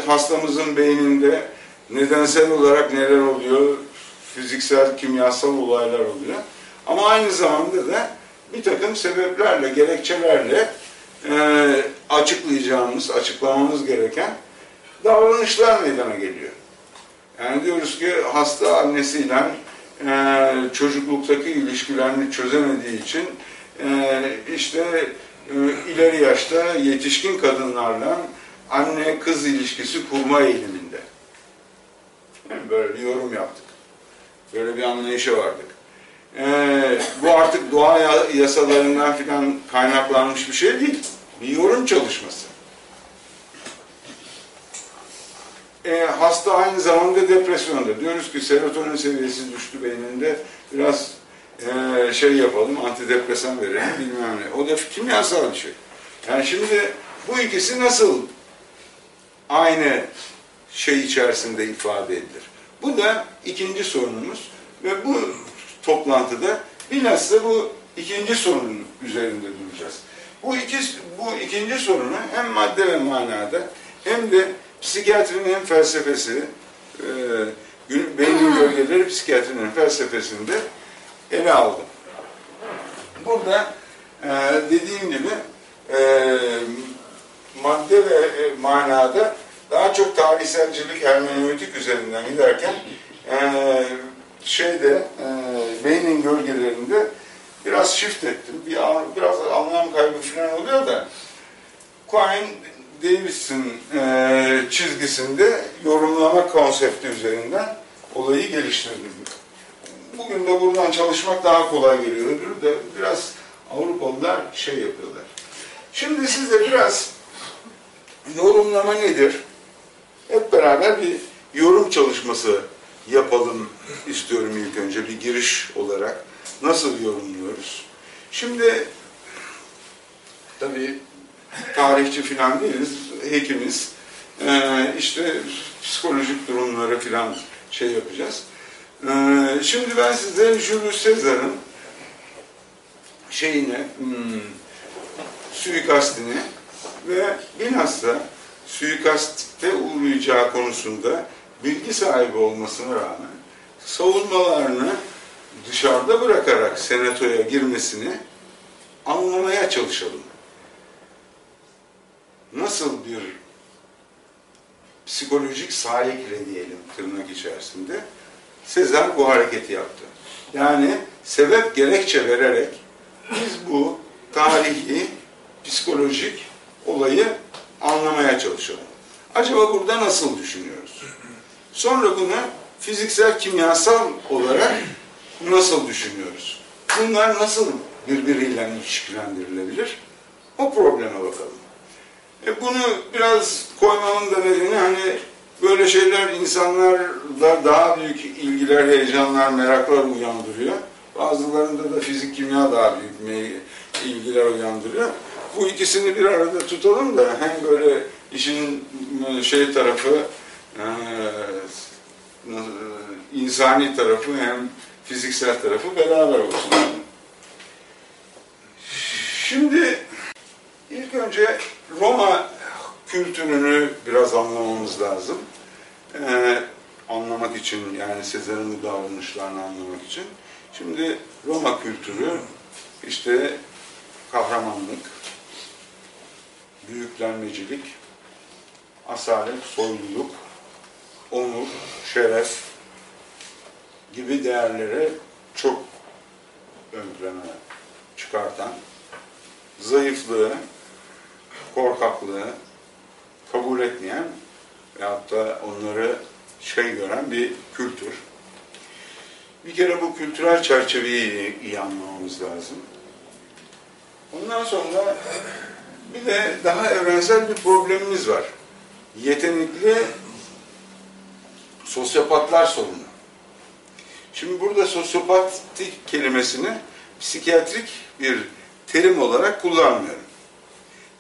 hastamızın beyninde nedensel olarak neler oluyor, fiziksel, kimyasal olaylar oluyor. Ama aynı zamanda da bir takım sebeplerle, gerekçelerle e, açıklayacağımız, açıklamamız gereken davranışlar meydana geliyor. Yani diyoruz ki hasta annesiyle e, çocukluktaki ilişkilerini çözemediği için e, işte e, ileri yaşta yetişkin kadınlarla anne kız ilişkisi kurma eğiliminde. Böyle bir yorum yaptık. Böyle bir anlayışa vardık. Ee, bu artık doğa yasalarından filan kaynaklanmış bir şey değil. Bir yorum çalışması. Ee, hasta aynı zamanda depresyonda. Diyoruz ki serotonin seviyesi düştü beyninde. Biraz e, şey yapalım, antidepresan verelim bilmem ne. O da kimyasal bir şey. Yani şimdi bu ikisi nasıl aynı şey içerisinde ifade edilir. Bu da ikinci sorunumuz ve bu toplantıda bilhassa bu ikinci sorunun üzerinde duracağız. Bu iki bu ikinci sorunu hem madde ve manada hem de psikiyatrinin hem felsefesi e, beynin gölgeleri psikiyatrinin felsefesinde ele aldım. Burada e, dediğim gibi e, madde ve e, manada daha çok tarihselcilik, hermeneutik üzerinden giderken e, şeyde e, beynin gölgelerinde biraz shift ettim. Bir, biraz anlam kaybı falan oluyor da Quine Davis'in e, çizgisinde yorumlama konsepti üzerinden olayı geliştirdim. Bugün de buradan çalışmak daha kolay geliyor. Öbürü de biraz Avrupalılar şey yapıyorlar. Şimdi size biraz yorumlama nedir? Hep beraber bir yorum çalışması yapalım istiyorum ilk önce bir giriş olarak. Nasıl yorumluyoruz? Şimdi tabii tarihçi falan değiliz, hekimiz. Ee, işte psikolojik durumları falan şey yapacağız. Ee, şimdi ben size Julius Caesar'ın şeyini, hmm, suikastini ve bilhassa suikaste uğrayacağı konusunda bilgi sahibi olmasına rağmen savunmalarını dışarıda bırakarak senatoya girmesini anlamaya çalışalım. Nasıl bir psikolojik sahikle diyelim tırnak içerisinde Sezar bu hareketi yaptı. Yani sebep gerekçe vererek biz bu tarihi, psikolojik olayı anlamaya çalışalım. Acaba burada nasıl düşünüyoruz? Sonra bunu fiziksel, kimyasal olarak nasıl düşünüyoruz? Bunlar nasıl birbiriyle ilişkilendirilebilir? O probleme bakalım. E bunu biraz koymamın da nedeni hani böyle şeyler insanlarda daha büyük ilgiler, heyecanlar, meraklar uyandırıyor. Bazılarında da fizik, kimya daha büyük ilgiler uyandırıyor. Bu ikisini bir arada tutalım da hem böyle işin e, şey tarafı, e, e, insani tarafı hem fiziksel tarafı beraber olsun. Şimdi ilk önce Roma kültürünü biraz anlamamız lazım. Ee, anlamak için yani Sezar'ın davranışlarını anlamak için. Şimdi Roma kültürü işte kahramanlık, büyüklenmecilik, asalet, soyluluk, onur, şeref gibi değerleri çok ön plana çıkartan, zayıflığı, korkaklığı kabul etmeyen veyahut da onları şey gören bir kültür. Bir kere bu kültürel çerçeveyi iyi anlamamız lazım. Ondan sonra bir de daha evrensel bir problemimiz var. Yetenekli sosyopatlar sorunu. Şimdi burada sosyopatik kelimesini psikiyatrik bir terim olarak kullanmıyorum.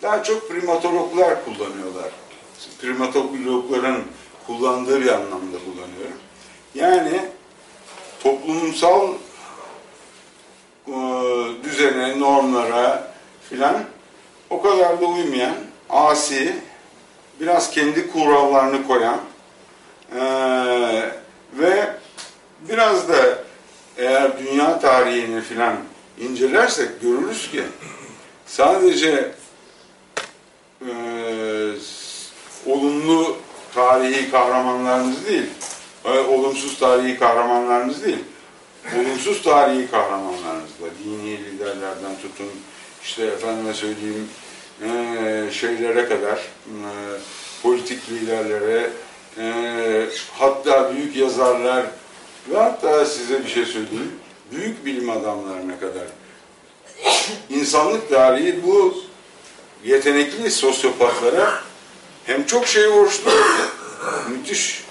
Daha çok primatologlar kullanıyorlar. Primatologların kullandığı bir anlamda kullanıyorum. Yani toplumsal e, düzene, normlara filan o kadar da uymayan, asi, biraz kendi kurallarını koyan e, ve biraz da eğer dünya tarihini filan incelersek görürüz ki sadece e, olumlu tarihi kahramanlarımız değil, e, olumsuz tarihi kahramanlarımız değil, olumsuz tarihi kahramanlarımız da dini liderlerden tutun, işte efendime söyleyeyim e, şeylere kadar, e, politik liderlere, e, hatta büyük yazarlar ve hatta size bir şey söyleyeyim, büyük bilim adamlarına kadar insanlık tarihi bu yetenekli sosyopatlara hem çok şey borçlu, müthiş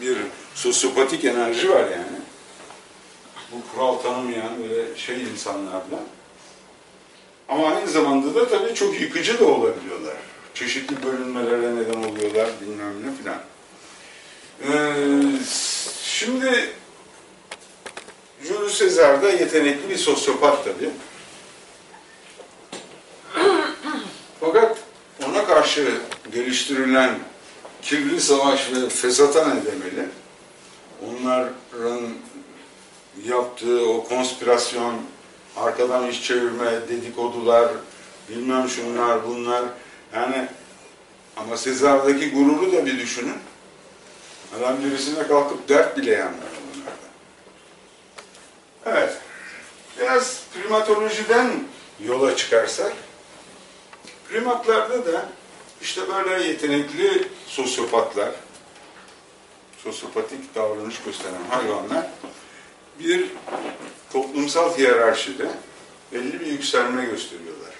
bir sosyopatik enerji var yani. Bu kural tanımayan böyle şey insanlardan. Ama aynı zamanda da tabii çok yıkıcı da olabiliyorlar. Çeşitli bölünmelere neden oluyorlar bilmem ne filan. Ee, şimdi Julius Caesar da yetenekli bir sosyopat tabii. Fakat ona karşı geliştirilen kirli savaş ve fesata nedeniyle onların yaptığı o konspirasyon, arkadan iş çevirme, dedikodular, bilmem şunlar bunlar yani ama Sezar'daki gururu da bir düşünün. Adam birisine kalkıp dert bile yanmıyor bunlarda. Evet. Biraz primatolojiden yola çıkarsak primatlarda da işte böyle yetenekli sosyopatlar, sosyopatik davranış gösteren hayvanlar bir toplumsal hiyerarşide belli bir yükselme gösteriyorlar.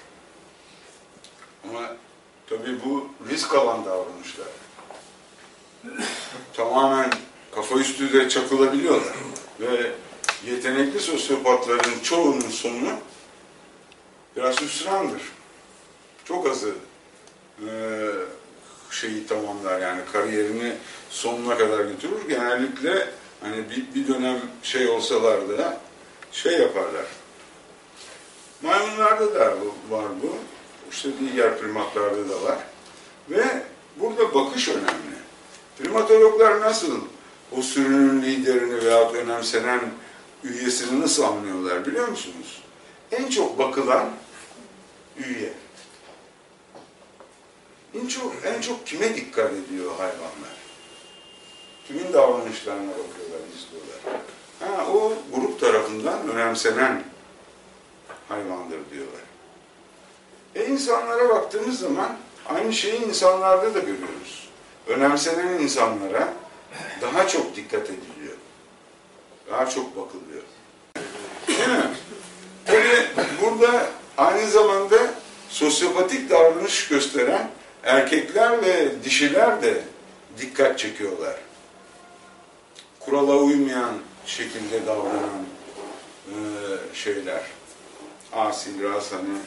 Ama tabii bu risk alan davranışlar. Tamamen kafa üstü de çakılabiliyorlar. Ve yetenekli sosyopatların çoğunun sonu biraz hüsrandır. Çok azı e, şeyi tamamlar yani kariyerini sonuna kadar götürür. Genellikle hani bir, bir dönem şey olsalar da şey yaparlar. Maymunlarda da var bu. İşte diğer primatlarda da var. Ve burada bakış önemli. Primatologlar nasıl o sürünün liderini veya önemsenen üyesini nasıl anlıyorlar biliyor musunuz? En çok bakılan üye. En çok, en çok kime dikkat ediyor hayvanlar? Kimin davranışlarına bakıyorlar, izliyorlar. Ha, o grup tarafından önemsenen hayvandır diyorlar. E insanlara baktığımız zaman aynı şeyi insanlarda da görüyoruz. Önemsenen insanlara daha çok dikkat ediliyor. Daha çok bakılıyor. Değil mi? Tabii burada aynı zamanda sosyopatik davranış gösteren erkekler ve dişiler de dikkat çekiyorlar. Kurala uymayan şekilde davranan e, şeyler. Asil, ras hani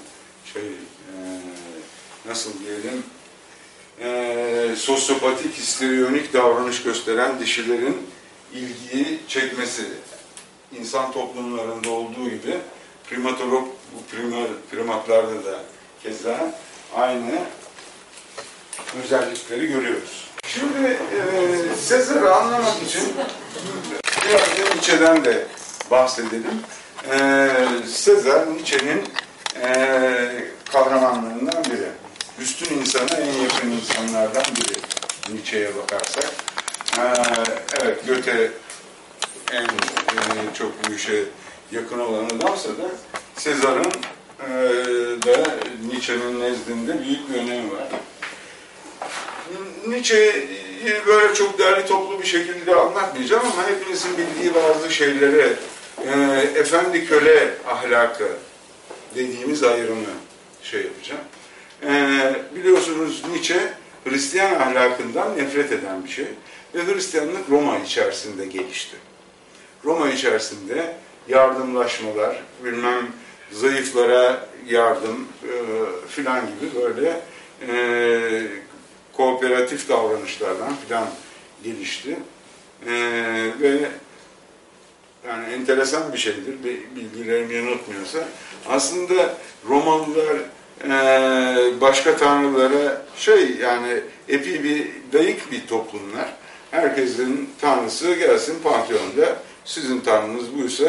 şey e, nasıl diyelim e, sosyopatik, histriyonik davranış gösteren dişilerin ilgiyi çekmesi. İnsan toplumlarında olduğu gibi primatolog, bu prima, primatlarda da keza aynı özellikleri görüyoruz. Şimdi e, Sezar'ı anlamak için biraz da Nietzsche'den de bahsedelim. E, Sezar, Nietzsche'nin e, kahramanlarından biri. Üstün insana en yakın insanlardan biri Nietzsche'ye bakarsak. E, evet, Goethe en e, çok bu işe yakın olan adamsa da Sezar'ın e, da Nietzsche'nin nezdinde büyük bir önemi var. Nietzsche'yi böyle çok değerli toplu bir şekilde anlatmayacağım ama hepinizin bildiği bazı şeylere e, efendi köle ahlakı dediğimiz ayrımı şey yapacağım. E, biliyorsunuz Nietzsche Hristiyan ahlakından nefret eden bir şey ve Hristiyanlık Roma içerisinde gelişti. Roma içerisinde yardımlaşmalar, bilmem zayıflara yardım e, filan gibi böyle e, kooperatif davranışlardan filan gelişti. E, ve yani enteresan bir şeydir, bi- bilgilerim yanıltmıyorsa. Aslında Romalılar e, başka tanrılara şey yani epi bir dayık bir toplumlar. Herkesin tanrısı gelsin panteonda sizin tanrınız buysa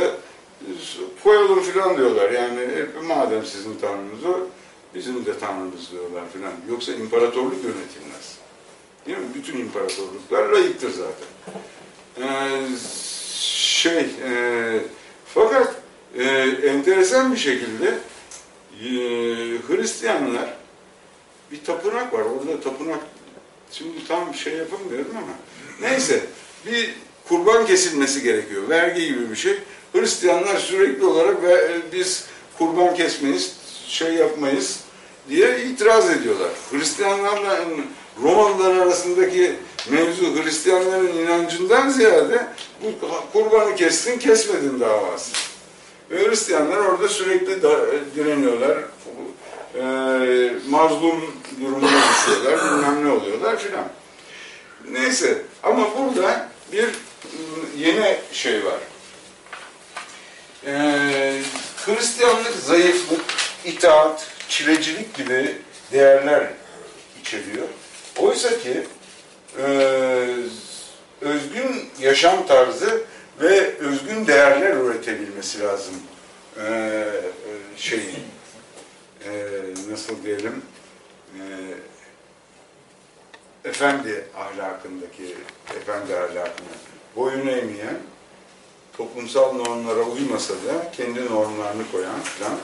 koyalım filan diyorlar. Yani e, madem sizin tanrınız o bizim de tanrımız diyorlar filan. Yoksa imparatorluk yönetilmez. Değil mi? Bütün imparatorluklar layıktır zaten. Ee, şey, e, fakat e, enteresan bir şekilde e, Hristiyanlar bir tapınak var. Orada tapınak şimdi tam şey yapamıyorum ama neyse bir kurban kesilmesi gerekiyor. Vergi gibi bir şey. Hristiyanlar sürekli olarak ve biz kurban kesmeyiz, şey yapmayız diye itiraz ediyorlar. Hristiyanlarla Romalılar arasındaki mevzu Hristiyanların inancından ziyade bu kurbanı kestin kesmedin davası. Ve Hristiyanlar orada sürekli da, direniyorlar. E, mazlum durumuna düşüyorlar, bilmem ne oluyorlar filan. Neyse, Ama burada bir ıı, yeni şey var. Ee, Hristiyanlık zayıflık, itaat, çilecilik gibi değerler içeriyor. Oysa ki e, özgün yaşam tarzı ve özgün değerler üretebilmesi lazım. Ee, e, şeyin e, nasıl diyelim e, efendi ahlakındaki efendi ahlakına boyun eğmeyen toplumsal normlara uymasa da kendi normlarını koyan filan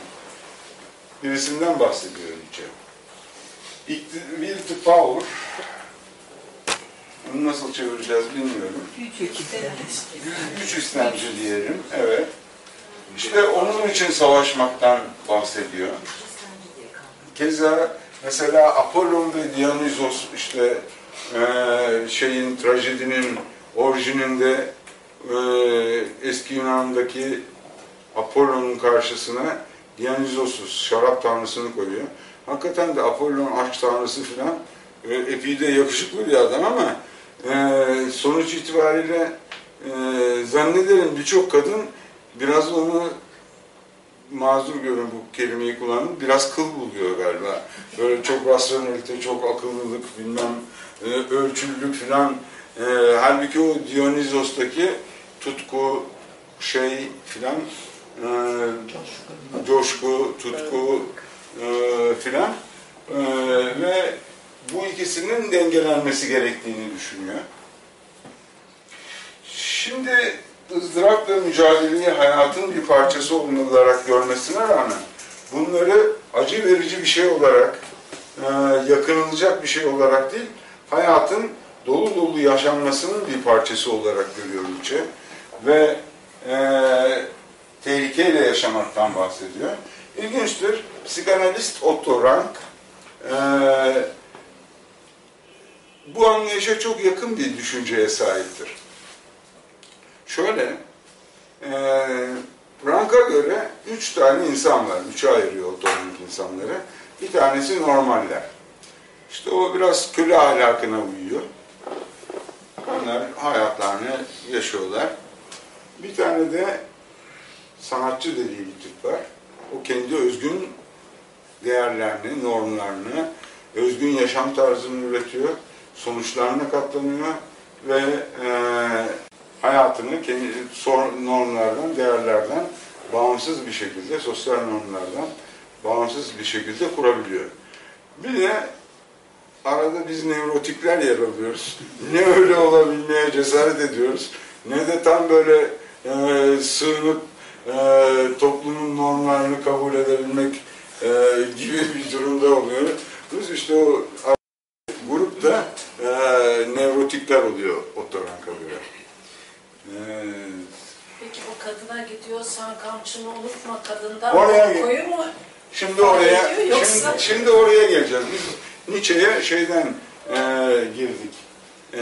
birisinden bahsediyor Nietzsche. Will to power bunu nasıl çevireceğiz bilmiyorum. Güç istemci diyelim, evet. İşte onun için savaşmaktan bahsediyor. Keza mesela Apollon ve Dionysos işte eee, şeyin trajedinin orijininde eee, eski Yunan'daki Apollon'un karşısına Dionysos'us, şarap tanrısını koyuyor. Hakikaten de Apollon aşk tanrısı falan e, epey de yakışıklı bir adam ama e, sonuç itibariyle e, zannederim birçok kadın biraz onu mazur görün bu kelimeyi kullanın, biraz kıl buluyor galiba. Böyle çok rasyonelite, çok akıllılık, bilmem e, ölçülülük filan. E, halbuki o Dionysos'taki tutku, şey filan, e, coşku, tutku e, filan e, ve bu ikisinin dengelenmesi gerektiğini düşünüyor. Şimdi ızdırap ve mücadeleyi hayatın bir parçası olarak görmesine rağmen bunları acı verici bir şey olarak, e, yakınılacak bir şey olarak değil, hayatın dolu dolu yaşanmasının bir parçası olarak görüyor Nietzsche. Ve e, tehlikeyle yaşamaktan bahsediyor. İlginçtir, psikanalist Otto Rank e, bu anlayışa çok yakın bir düşünceye sahiptir. Şöyle, e, Rank'a göre üç tane insan var, üçe ayırıyor Otto Rank insanları. Bir tanesi normaller. İşte o biraz köle ahlakına uyuyor. Onlar hayatlarını yaşıyorlar. Bir tane de sanatçı dediği bir tip var. O kendi özgün değerlerini, normlarını, özgün yaşam tarzını üretiyor, sonuçlarına katlanıyor ve e, hayatını kendi normlardan, değerlerden bağımsız bir şekilde, sosyal normlardan bağımsız bir şekilde kurabiliyor. Bir de arada biz nevrotikler yer alıyoruz. Ne öyle olabilmeye cesaret ediyoruz, ne de tam böyle e, sığınıp e, toplumun normlarını kabul edebilmek e, gibi bir durumda oluyor. Biz işte o grupta e, nevrotikler oluyor Ottorank'a göre. E, Peki bu kadına gidiyorsan kamçını unutma kadından Oraya koyu mu? Şimdi oraya, ediyor, yoksa- şimdi, şimdi oraya geleceğiz. Biz Nietzsche'ye şeyden e, girdik. E,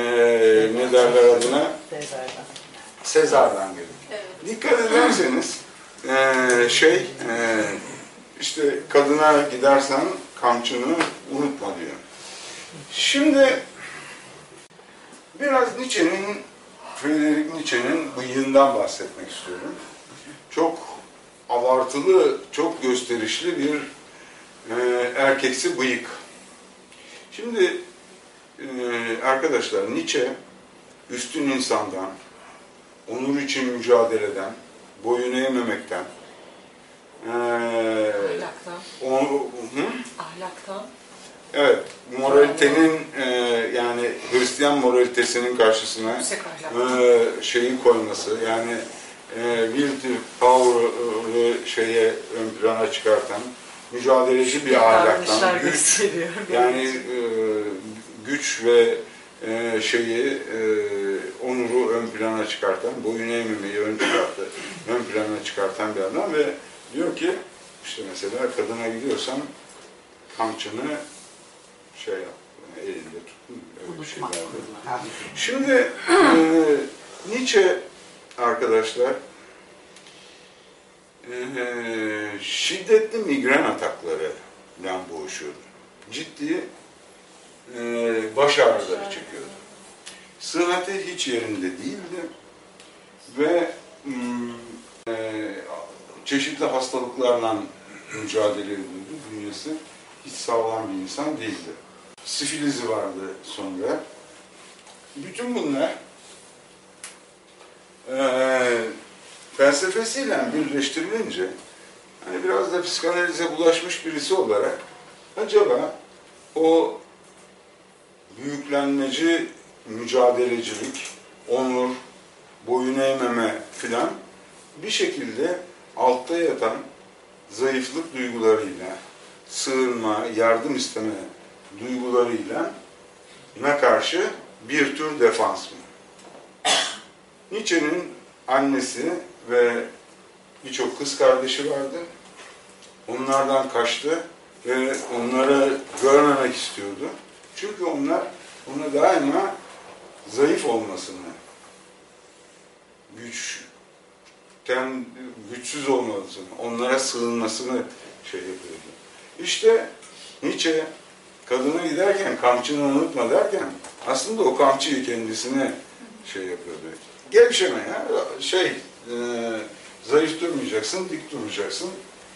ne derler adına? Sezar'dan. Sezar'dan girdik. Dikkat ederseniz e, şey e, işte kadına gidersen kamçını unutma diyor. Şimdi biraz Nietzsche'nin Friedrich Nietzsche'nin bıyığından bahsetmek istiyorum. Çok abartılı, çok gösterişli bir e, erkeksi bıyık. Şimdi e, arkadaşlar Nietzsche üstün insandan, onur için mücadeleden, boyun eğmemekten, e, Ahlaktan. hı? Ahlaktan. evet, moralitenin e, yani Hristiyan moralitesinin karşısına e, şeyi koyması yani e, will power'ı şeye ön plana çıkartan mücadeleci bir ahlaktan güç yani e, güç ve e, şeyi e, onuru ön plana çıkartan boyun eğmemeyi ön çıkartı ön plana çıkartan bir adam ve diyor ki işte mesela kadına gidiyorsan kamçını şey yap elinde tut öyle şeyler de. Şimdi e, Nietzsche arkadaşlar e, şiddetli migren atakları boğuşuyordu. Ciddi e, baş ağrıları çekiyordu. Sıhhati hiç yerinde değildi. Ve hmm, e, çeşitli hastalıklarla mücadele ediyordu bünyesi. Hiç sağlam bir insan değildi. Sifilizi vardı sonra. Bütün bunlar e, felsefesiyle birleştirilince hani biraz da psikanalize bulaşmış birisi olarak acaba o büyüklenmeci mücadelecilik, onur, boyun eğmeme filan bir şekilde altta yatan zayıflık duygularıyla, sığınma, yardım isteme duygularıyla ne karşı bir tür defans mı? Nietzsche'nin annesi ve birçok kız kardeşi vardı. Onlardan kaçtı ve onları görmemek istiyordu. Çünkü onlar ona daima zayıf olmasını, güçten güçsüz olmasını, onlara sığınmasını şey yapıyordu. İşte Nietzsche kadına giderken kamçını unutma derken aslında o kamçıyı kendisine şey yapıyordu. Gevşeme ya, şey, e, zayıf durmayacaksın, dik duracaksın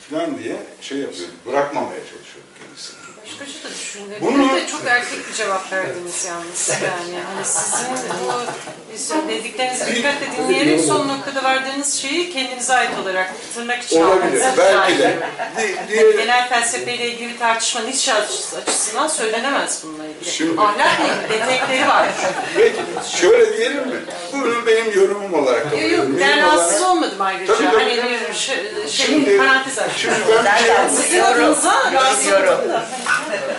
falan diye şey yapıyordu. Bırakmamaya çalışıyordu kendisini. Başkaca da düşündüğünüzde Bunu- de çok erkek bir cevap verdiniz yalnız. Yani hani sizin bu dediklerinizi dikkatle dinleyerek son noktada verdiğiniz şeyi kendinize ait olarak tırnak içine Olabilir, belki de. ederim. Di- diğer- Genel felsefeyle ilgili tartışma Nietzsche açısından söylenemez bununla ilgili. Şimdi- Ahlakla ilgili detayları var. Peki, şöyle diyelim mi? Bunu benim yorumum olarak kabul Yok ediyorum. yok ben rahatsız olarak- olmadım ayrıca. Tabii, tabii. Hani bir şey, Şimdi- parantez açtım. Şimdi ben bir şey... Sizin adınıza rahatsız oldum da.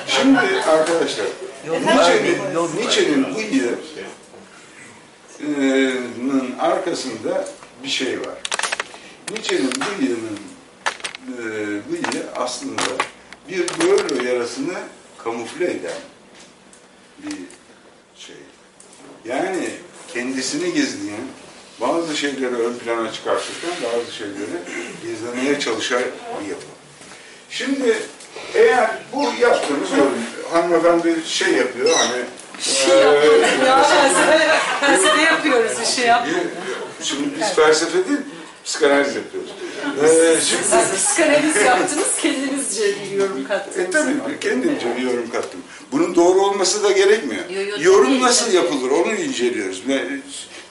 Şimdi arkadaşlar, Nietzsche'nin, Nietzsche'nin bıyığının arkasında bir şey var. Nietzsche'nin bıyığının e, bıyığı aslında bir böğürlü yarasını kamufle eden bir şey. Yani kendisini gizleyen, bazı şeyleri ön plana çıkartırken bazı şeyleri gizlemeye çalışan bir yapı. Şimdi eğer bu yaptığımız hanımefendi şey yapıyor hani Şey yapıyoruz ya felsefe, felsefe yapıyoruz bir şey yap. bir- şimdi biz felsefe değil psikanaliz yapıyoruz. Ee, şimdi, Siz psikanaliz yaptınız, kendinizce bir yorum kattınız. e tabii kendimce bir yorum kattım. Bunun doğru olması da gerekmiyor. Yo, yo, yorum nasıl yapılır onu inceliyoruz.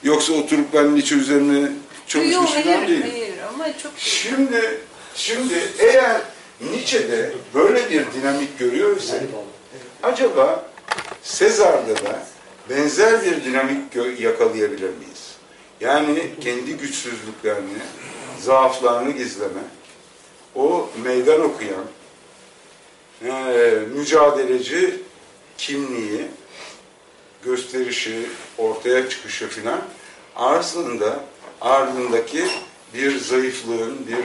Yoksa oturup ben Nietzsche üzerine çalışmış falan hayır, değilim. hayır ama çok Şimdi, şimdi eğer Nietzsche'de böyle bir dinamik görüyor ise acaba Sezar'da da benzer bir dinamik yakalayabilir miyiz? Yani kendi güçsüzlüklerini, zaaflarını gizleme, o meydan okuyan, eee, mücadeleci kimliği, gösterişi, ortaya çıkışı filan aslında ardındaki bir zayıflığın, bir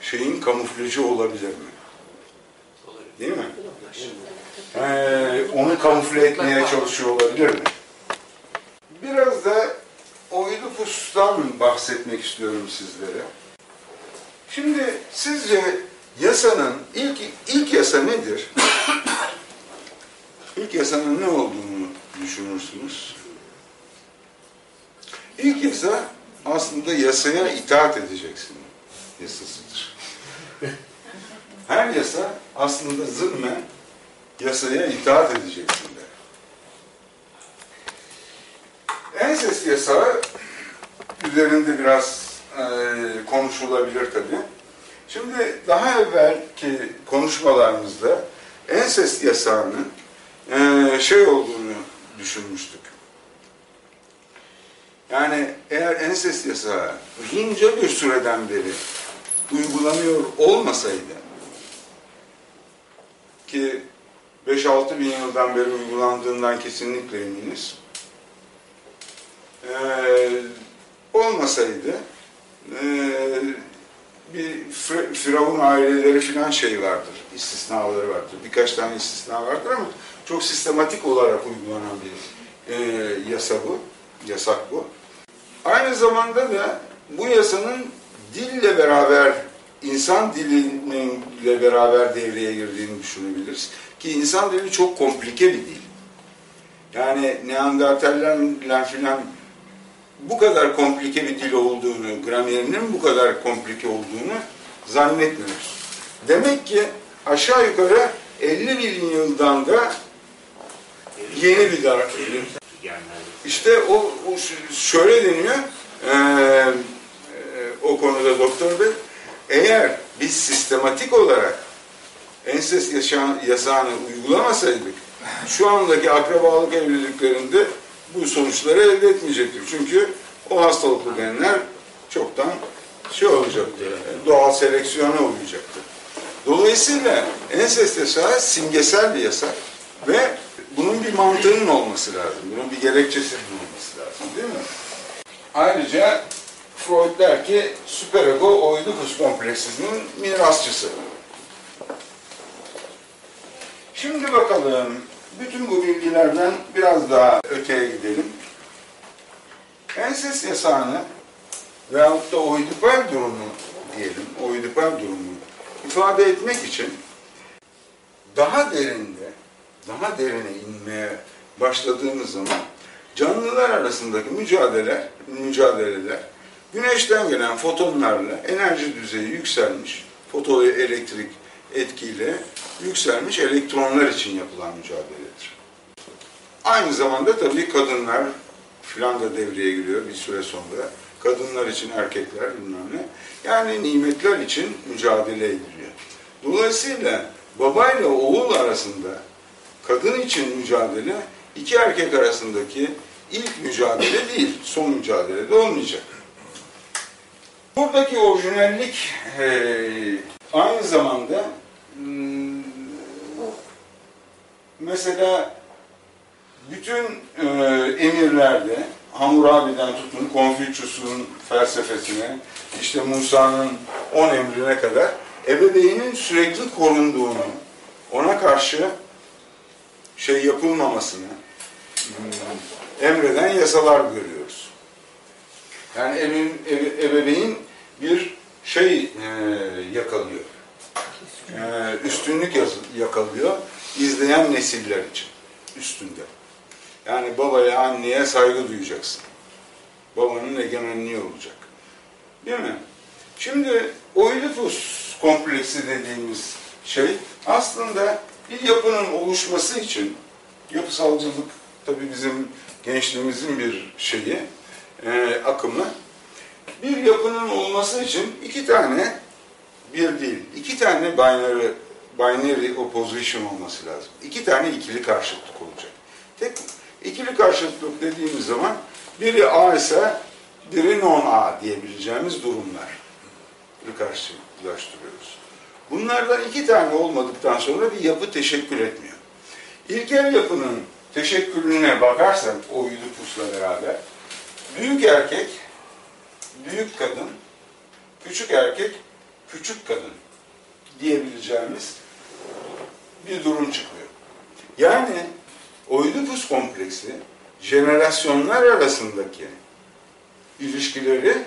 şeyin kamuflajı olabilir mi? Değil mi? Ee, onu kamufle etmeye çalışıyor olabilir mi? Biraz da Oidipus'tan bahsetmek istiyorum sizlere. Şimdi sizce yasanın ilk ilk yasa nedir? ilk yasanın ne olduğunu düşünürsünüz? İlk yasa aslında yasaya itaat edeceksin yasasıdır. Her yasa aslında zımmen yasaya itaat edeceksin der. Ensest yasağı üzerinde biraz e, konuşulabilir tabii. Şimdi daha evvelki konuşmalarımızda ensest yasağının e, şey olduğunu düşünmüştük. Yani eğer ensest yasağı uzunca bir süreden beri uygulanıyor olmasaydı ki 5-6 bin yıldan beri uygulandığından kesinlikle eminiz. Ee, olmasaydı e, bir Fir- Firavun aileleri filan şey vardır, istisnaları vardır. Birkaç tane istisna vardır ama çok sistematik olarak uygulanan bir e, yasa bu, yasak bu. Aynı zamanda da bu yasanın dille beraber, insan diliyle beraber devreye girdiğini düşünebiliriz. Ki insan dili çok komplike bir dil. Yani Neandertaller filan bu kadar komplike bir dil olduğunu, gramerinin bu kadar komplike olduğunu zannetmiyoruz. Demek ki aşağı yukarı 50 bin yıldan da yeni bir dar. İşte o, o şöyle deniyor, eee, o konuda doktor bey, eğer biz sistematik olarak ensest yaşa- yasağını uygulamasaydık, şu andaki akrabalık evliliklerinde bu sonuçları elde etmeyecektik. Çünkü o hastalıklı genler çoktan şey olacaktı, doğal seleksiyona uyacaktı. Dolayısıyla ensest yasağı simgesel bir yasak ve bunun bir mantığının olması lazım. Bunun bir gerekçesinin olması lazım değil mi? Ayrıca Freud der ki süperego oidipus kompleksinin mirasçısı. Şimdi bakalım bütün bu bilgilerden biraz daha öteye gidelim. Ensest yasağını veyahut da oidipal durumu diyelim, oidipal durumu ifade etmek için daha derinde, daha derine inmeye başladığımız zaman canlılar arasındaki mücadeleler, mücadeleler güneşten gelen fotonlarla enerji düzeyi yükselmiş, fotoelektrik etkiyle yükselmiş elektronlar için yapılan mücadeledir. Aynı zamanda tabii kadınlar filan da devreye giriyor bir süre sonra. Kadınlar için erkekler bilmem ne. Yani nimetler için mücadele ediliyor. Dolayısıyla babayla oğul arasında kadın için mücadele iki erkek arasındaki ilk mücadele değil, son mücadele de olmayacak. Buradaki orijinallik eee, aynı zamanda hmm, mesela bütün e, emirlerde Hammurabi'den tutun Konfüçyüs'ün felsefesine, işte Musa'nın on emrine kadar ebeveynin sürekli korunduğunu, ona karşı şey yapılmamasını hmm, emreden yasalar görüyoruz. Yani ebe- ebeveyn bir şey e, yakalıyor. E, üstünlük yakalıyor izleyen nesiller için üstünde. Yani babaya, anneye saygı duyacaksın. Babanın egemenliği olacak. Değil mi? Şimdi Oedipus kompleksi dediğimiz şey aslında bir yapının oluşması için yapısalcılık tabii bizim gençliğimizin bir şeyi, e, akımı. Bir yapının olması için iki tane bir değil, iki tane binary, binary opposition olması lazım. İki tane ikili karşıtlık olacak. Tek ikili karşıtlık dediğimiz zaman biri A ise biri non A diyebileceğimiz durumlar karşılaştırıyoruz. Bunlardan iki tane olmadıktan sonra bir yapı teşekkür etmiyor. İlkel yapının teşekkülüne bakarsak o Oedipus'la beraber büyük erkek, büyük kadın, küçük erkek, küçük kadın diyebileceğimiz bir durum çıkıyor. Yani Oedipus kompleksi jenerasyonlar arasındaki ilişkileri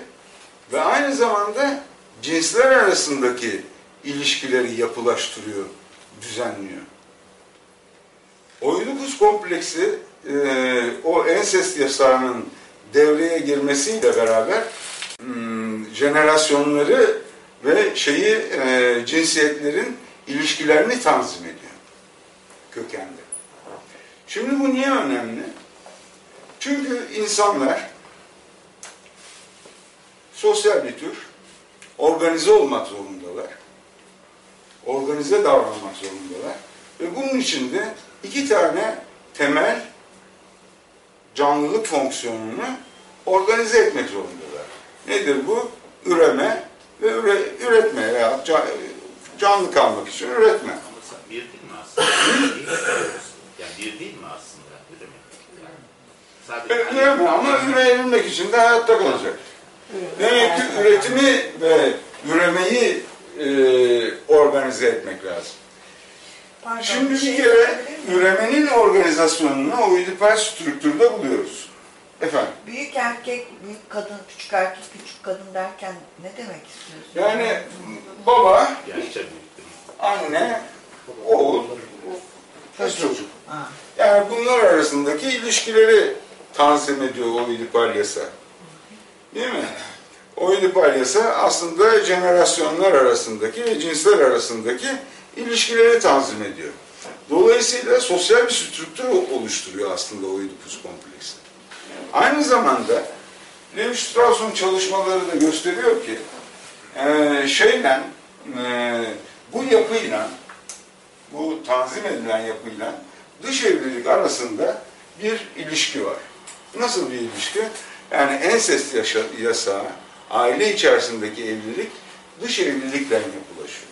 ve aynı zamanda cinsler arasındaki ilişkileri yapılaştırıyor, düzenliyor. Oedipus kompleksi e, o ensest yasağının devreye girmesiyle beraber jenerasyonları ve şeyi e, cinsiyetlerin ilişkilerini tanzim ediyor kökende. Şimdi bu niye önemli? Çünkü insanlar sosyal bir tür organize olmak zorundalar. Organize davranmak zorundalar. Ve bunun için de iki tane temel canlılık fonksiyonunu organize etmek zorundalar. Nedir bu? Üreme ve üre- üretme veya ca- canlı kalmak için üretme. Ama sen bir değil mi aslında? Bir değil mi? Yani bir değil mi aslında? Üreme. Yani sadece hani Üreme ama üreyebilmek için de hayatta kalacak. Demek ki üretimi ve üremeyi e, organize etmek lazım. Pardon, Şimdi bir şey kere üremenin organizasyonunu o ödipal strüktürde buluyoruz. Efendim? Büyük erkek, büyük kadın, küçük erkek, küçük kadın derken ne demek istiyorsun? Yani baba, anne, oğul, kız çocuk. Ha. Yani bunlar arasındaki ilişkileri tanzim ediyor Oedipal yasa. Değil mi? Oedipal yasa aslında jenerasyonlar arasındaki ve cinsler arasındaki ilişkileri tanzim ediyor. Dolayısıyla sosyal bir strüktür oluşturuyor aslında Oedipus kompleksi. Aynı zamanda Levi Strauss'un çalışmaları da gösteriyor ki eee şeyle eee, bu yapıyla bu tanzim edilen yapıyla dış evlilik arasında bir ilişki var. Nasıl bir ilişki? Yani ensest yaşa- yasağı, aile içerisindeki evlilik dış evlilikle yapılaşıyor.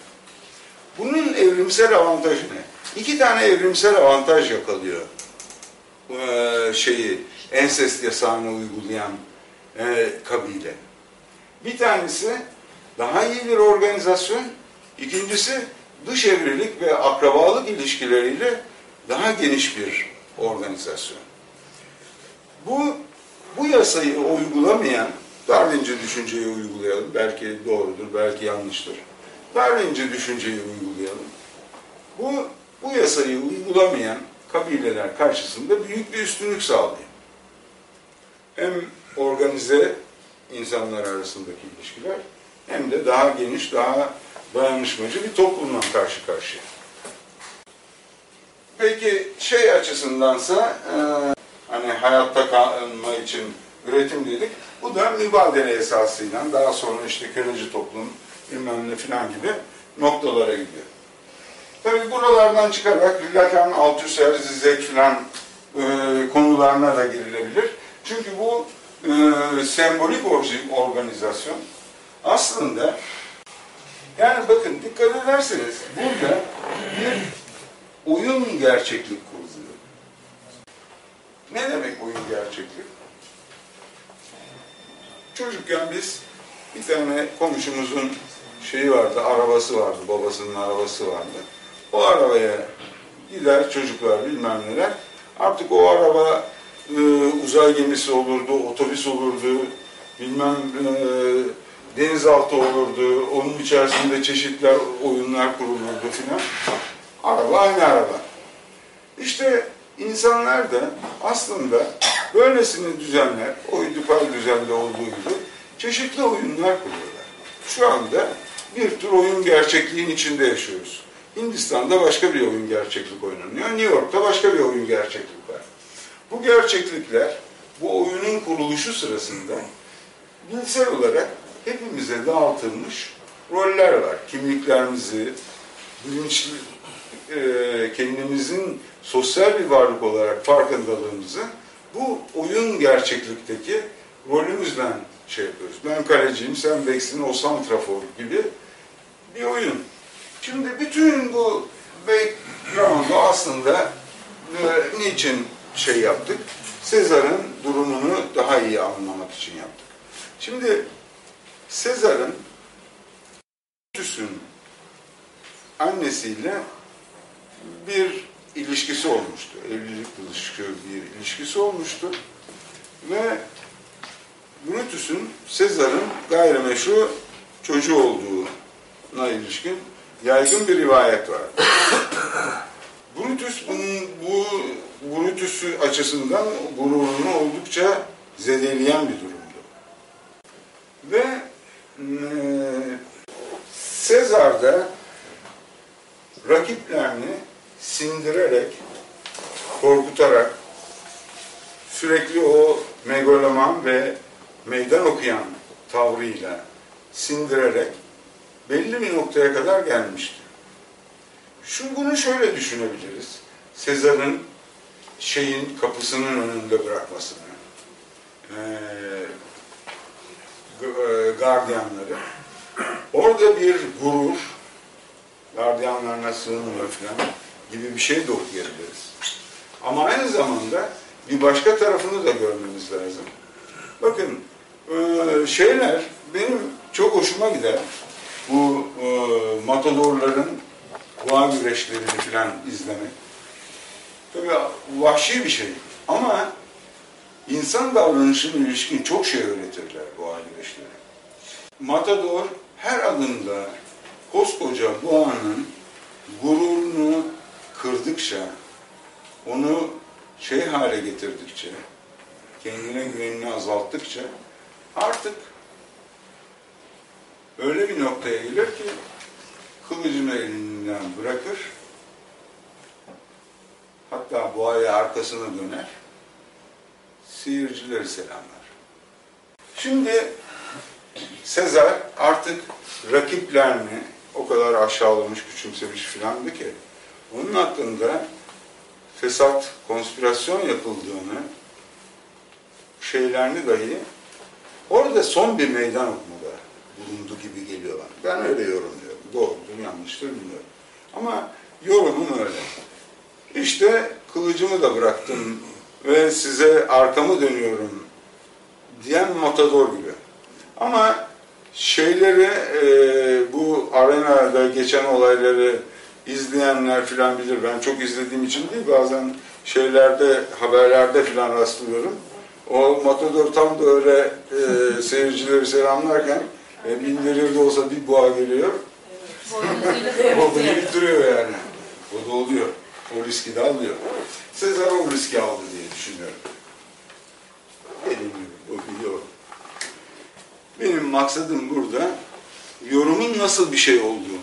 Bunun evrimsel avantajı ne? İki tane evrimsel avantaj yakalıyor eee, şeyi, ensest yasağını uygulayan eee, kabile. Bir tanesi daha iyi bir organizasyon, ikincisi dış evlilik ve akrabalık ilişkileriyle daha geniş bir organizasyon. Bu bu yasayı uygulamayan Darwinci düşünceyi uygulayalım. Belki doğrudur, belki yanlıştır. Darwinci düşünceyi uygulayalım. Bu bu yasayı uygulamayan kabileler karşısında büyük bir üstünlük sağlıyor. Hem organize insanlar arasındaki ilişkiler hem de daha geniş, daha dayanışmacı bir toplumla karşı karşıya. Peki şey açısındansa e, hani hayatta kalma için üretim dedik. Bu da mübadele esasıyla daha sonra işte köleci toplum bilmem ne filan gibi noktalara gidiyor. Tabii buralardan çıkarak Lacan, Althusser, Zizek filan e, konularına da girilebilir. Çünkü bu e, sembolik organizasyon aslında yani bakın dikkat ederseniz burada bir oyun gerçeklik kuruluyor. Ne demek oyun gerçeklik? Çocukken biz bir tane komşumuzun şeyi vardı, arabası vardı, babasının arabası vardı. O arabaya gider çocuklar bilmem neler. Artık o araba e, uzay gemisi olurdu, otobüs olurdu, bilmem e, denizaltı olurdu, onun içerisinde çeşitler oyunlar kurulurdu filan. Araba aynı araba. İşte insanlar da aslında böylesini düzenler, o idipal düzende olduğu gibi çeşitli oyunlar kuruyorlar. Şu anda bir tür oyun gerçekliğin içinde yaşıyoruz. Hindistan'da başka bir oyun gerçeklik oynanıyor. New York'ta başka bir oyun gerçeklik var. Bu gerçeklikler bu oyunun kuruluşu sırasında bilsel olarak hepimize dağıtılmış roller var. Kimliklerimizi, bilinçli, e, kendimizin sosyal bir varlık olarak farkındalığımızı bu oyun gerçeklikteki rolümüzle şey yapıyoruz. Ben kaleciyim, sen beksin, o santrafor gibi bir oyun. Şimdi bütün bu background'u aslında e, niçin şey yaptık? Sezar'ın durumunu daha iyi anlamak için yaptık. Şimdi Sezar'ın Tüs'ün annesiyle bir ilişkisi olmuştu. Evlilik ilişkisi bir ilişkisi olmuştu. Ve Brutus'un Sezar'ın gayrimeşru çocuğu olduğuna ilişkin yaygın bir rivayet var. Brutus bunun, bu Brutus açısından gururunu oldukça zedeleyen bir durumdu. Ve eee Sezar da rakiplerini sindirerek, korkutarak, sürekli o megaloman ve meydan okuyan tavrıyla sindirerek belli bir noktaya kadar gelmişti. Şu bunu şöyle düşünebiliriz. Sezar'ın şeyin kapısının önünde bırakmasını, g- eee, gardiyanları. Orada bir gurur, gardiyanlarına sığınmıyor falan gibi bir şey de okuyabiliriz. Ama aynı zamanda bir başka tarafını da görmemiz lazım. Bakın eee, şeyler benim çok hoşuma gider. Bu eee, matadorların boğa güreşlerini falan izlemek. Tabii vahşi bir şey ama insan davranışına ilişkin çok şey öğretirler boğa güreşleri. Matador her adımda koskoca boğanın gururunu kırdıkça, onu şey hale getirdikçe, kendine güvenini azalttıkça artık öyle bir noktaya gelir ki kılıcını elinden bırakır, hatta boğaya arkasını döner, seyircileri selamlar. Şimdi Sezar artık rakiplerini o kadar aşağılamış, küçümsemiş filandı ki onun hakkında fesat, konspirasyon yapıldığını şeylerini dahi orada son bir meydan okumada bulundu gibi geliyor bana. Ben öyle yorumluyorum. Doğrudur, yanlıştır bilmiyorum. Ama yorumum öyle. İşte kılıcımı da bıraktım ve size arkamı dönüyorum diyen matador gibi. Ama şeyleri, e, bu arenada geçen olayları izleyenler filan bilir. Ben çok izlediğim için değil, bazen şeylerde, haberlerde filan rastlıyorum. O matador tam da öyle e, seyircileri selamlarken e, bin liraya da olsa bir boğa geliyor. O da bitiriyor yani. O da oluyor. O riski de alıyor. Sezar o riski aldı diye düşünüyorum. Benim gibi, o biliyor. Benim maksadım burada yorumun nasıl bir şey olduğunu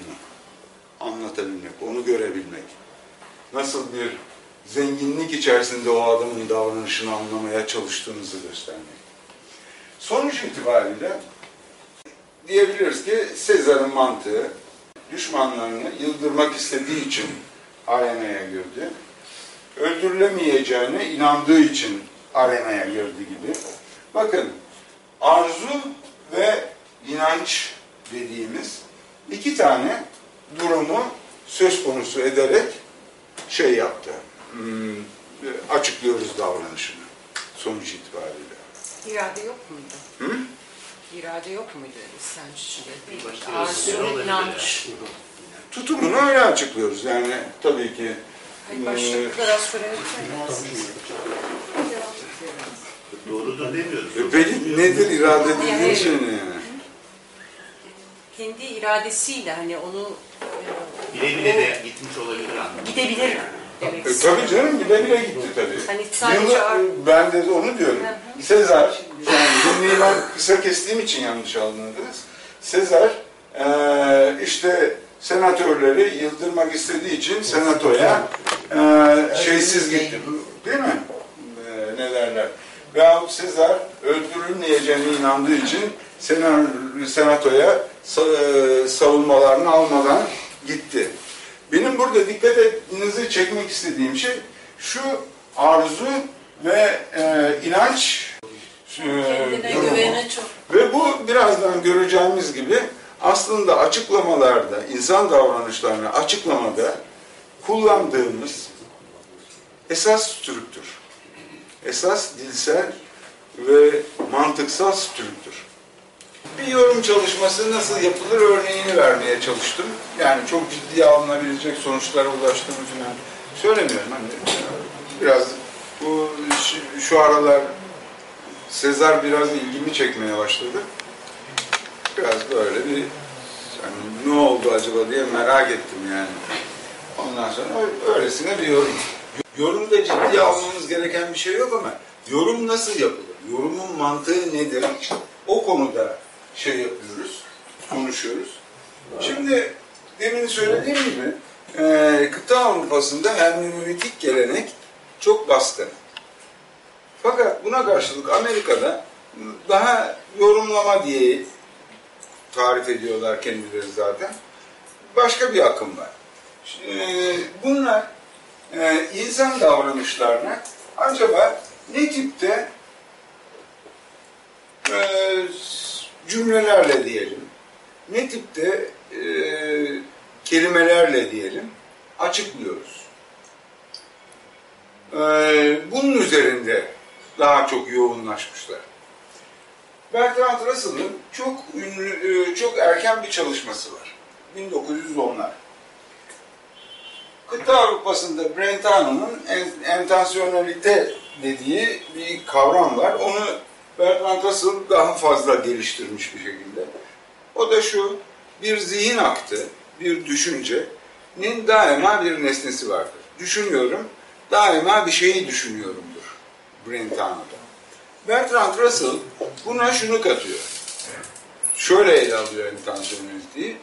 anlatabilmek, onu görebilmek. Nasıl bir zenginlik içerisinde o adamın davranışını anlamaya çalıştığınızı göstermek. Sonuç itibariyle diyebiliriz ki Sezar'ın mantığı düşmanlarını yıldırmak istediği için arenaya girdi. Öldürülemeyeceğine inandığı için arenaya girdi gibi. Bakın arzu ve inanç dediğimiz iki tane durumu söz konusu ederek şey yaptı. Hmm, açıklıyoruz davranışını sonuç itibariyle. İrade yok muydu? Hı? İrade yok muydu İslam içinde? Arzu, yolları inanç. Tutumunu öyle açıklıyoruz. Yani tabii ki Hayır, başlık biraz söylemek Doğrudur demiyoruz. e, peki nedir irade dediğin şey ne yani? Kendi iradesiyle hani onu e, Bile bile de gitmiş olabilir anlamı. gidebilir demek E, istiyorum. tabii canım bile bile gitti tabii. Hani sadece Yılı- ar- ben de onu diyorum. Hı. Sezar, yani cümleyi ben kısa kestiğim için yanlış anladınız. Sezar eee, işte senatörleri yıldırmak istediği için senatoya eee, şeysiz gitti. Değil mi? Eee, ne derler? Veyahut Sezar öldürülmeyeceğine inandığı için sena- senatoya savunmalarını almadan gitti. Benim burada dikkat etmenizi çekmek istediğim şey şu arzu ve e, inanç e, durumu. Ve bu birazdan göreceğimiz gibi aslında açıklamalarda, insan davranışlarını açıklamada kullandığımız esas strüktür. Esas dilsel ve mantıksal strüktür. Bir yorum çalışması nasıl yapılır örneğini vermeye çalıştım. Yani çok ciddiye alınabilecek sonuçlara ulaştığımı falan söylemiyorum. Hani biraz bu şu, aralar Sezar biraz ilgimi çekmeye başladı. Biraz böyle bir hani ne oldu acaba diye merak ettim yani. Ondan sonra öylesine bir yorum. Yorumda ciddiye almamız gereken bir şey yok ama yorum nasıl yapılır? Yorumun mantığı nedir? O konuda şey yapıyoruz, konuşuyoruz. Şimdi demin söylediğim gibi e, kıta Avrupa'sında hermeneutik gelenek çok baskın. Fakat buna karşılık Amerika'da daha yorumlama diye tarif ediyorlar kendileri zaten. Başka bir akım var. Ee, Bunlar e, insan davranışlarına acaba ne tipte e, cümlelerle diyelim, ne tipte e, kelimelerle diyelim açıklıyoruz. E, bunun üzerinde daha çok yoğunlaşmışlar. Bertrand Russell'ın çok ünlü, e, çok erken bir çalışması var. 1910'lar. Kıta Avrupa'sında Brentano'nun en- entasyonalite dediği bir kavram var. Onu Bertrand Russell daha fazla geliştirmiş bir şekilde. O da şu, bir zihin aktı, bir düşüncenin daima bir nesnesi vardır. Düşünüyorum daima bir şeyi düşünüyorumdur Brentano'da. Bertrand Russell buna şunu katıyor. Şöyle ele alıyor intensiyoneliteyi.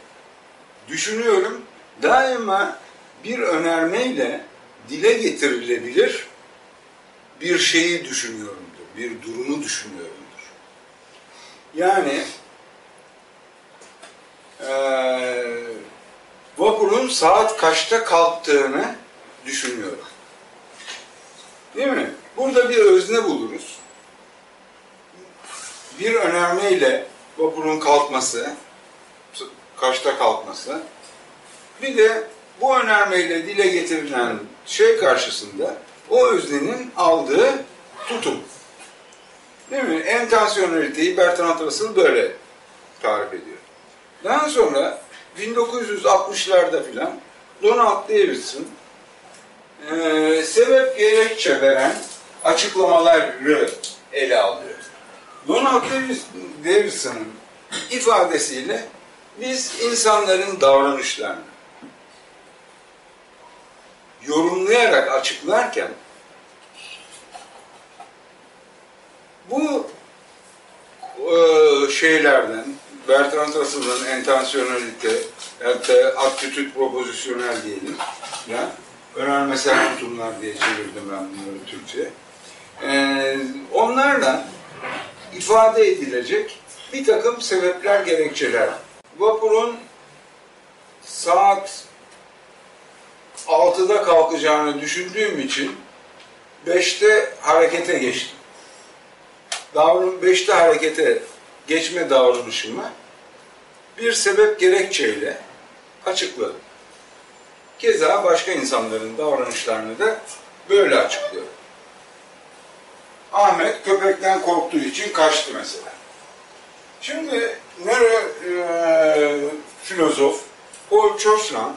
Düşünüyorum daima bir önermeyle dile getirilebilir bir şeyi düşünüyorumdur, bir durumu düşünüyorumdur. Yani eee vapurun saat kaçta kalktığını düşünüyorum. Değil mi? Burada bir özne buluruz. Bir önermeyle vapurun kalkması, kaçta kalkması, bir de bu önermeyle dile getirilen şey karşısında o öznenin aldığı tutum. Değil mi? Entansiyoneliteyi Bertrand Russell böyle tarif ediyor. Daha sonra 1960'larda filan Donald Davidson eee, sebep gerekçe veren açıklamaları ele alıyor. Donald Davis- Davidson'ın ifadesiyle biz insanların davranışlarını yorumlayarak açıklarken bu e, şeylerden Bertrand Russell'ın entansiyonelite hatta attitüd propozisyonel diyelim ya önermesel tutumlar diye çevirdim ben bunları Türkçe. Ee, onlarla ifade edilecek bir takım sebepler, gerekçeler. Vapurun saat 6'da kalkacağını düşündüğüm için 5'te harekete geçtim. Davran 5'te harekete geçme davranışımı bir sebep gerekçeyle açıkladım. Keza başka insanların davranışlarını da böyle açıklıyorum. Ahmet köpekten korktuğu için kaçtı mesela. Şimdi nöro e, filozof Paul Churchland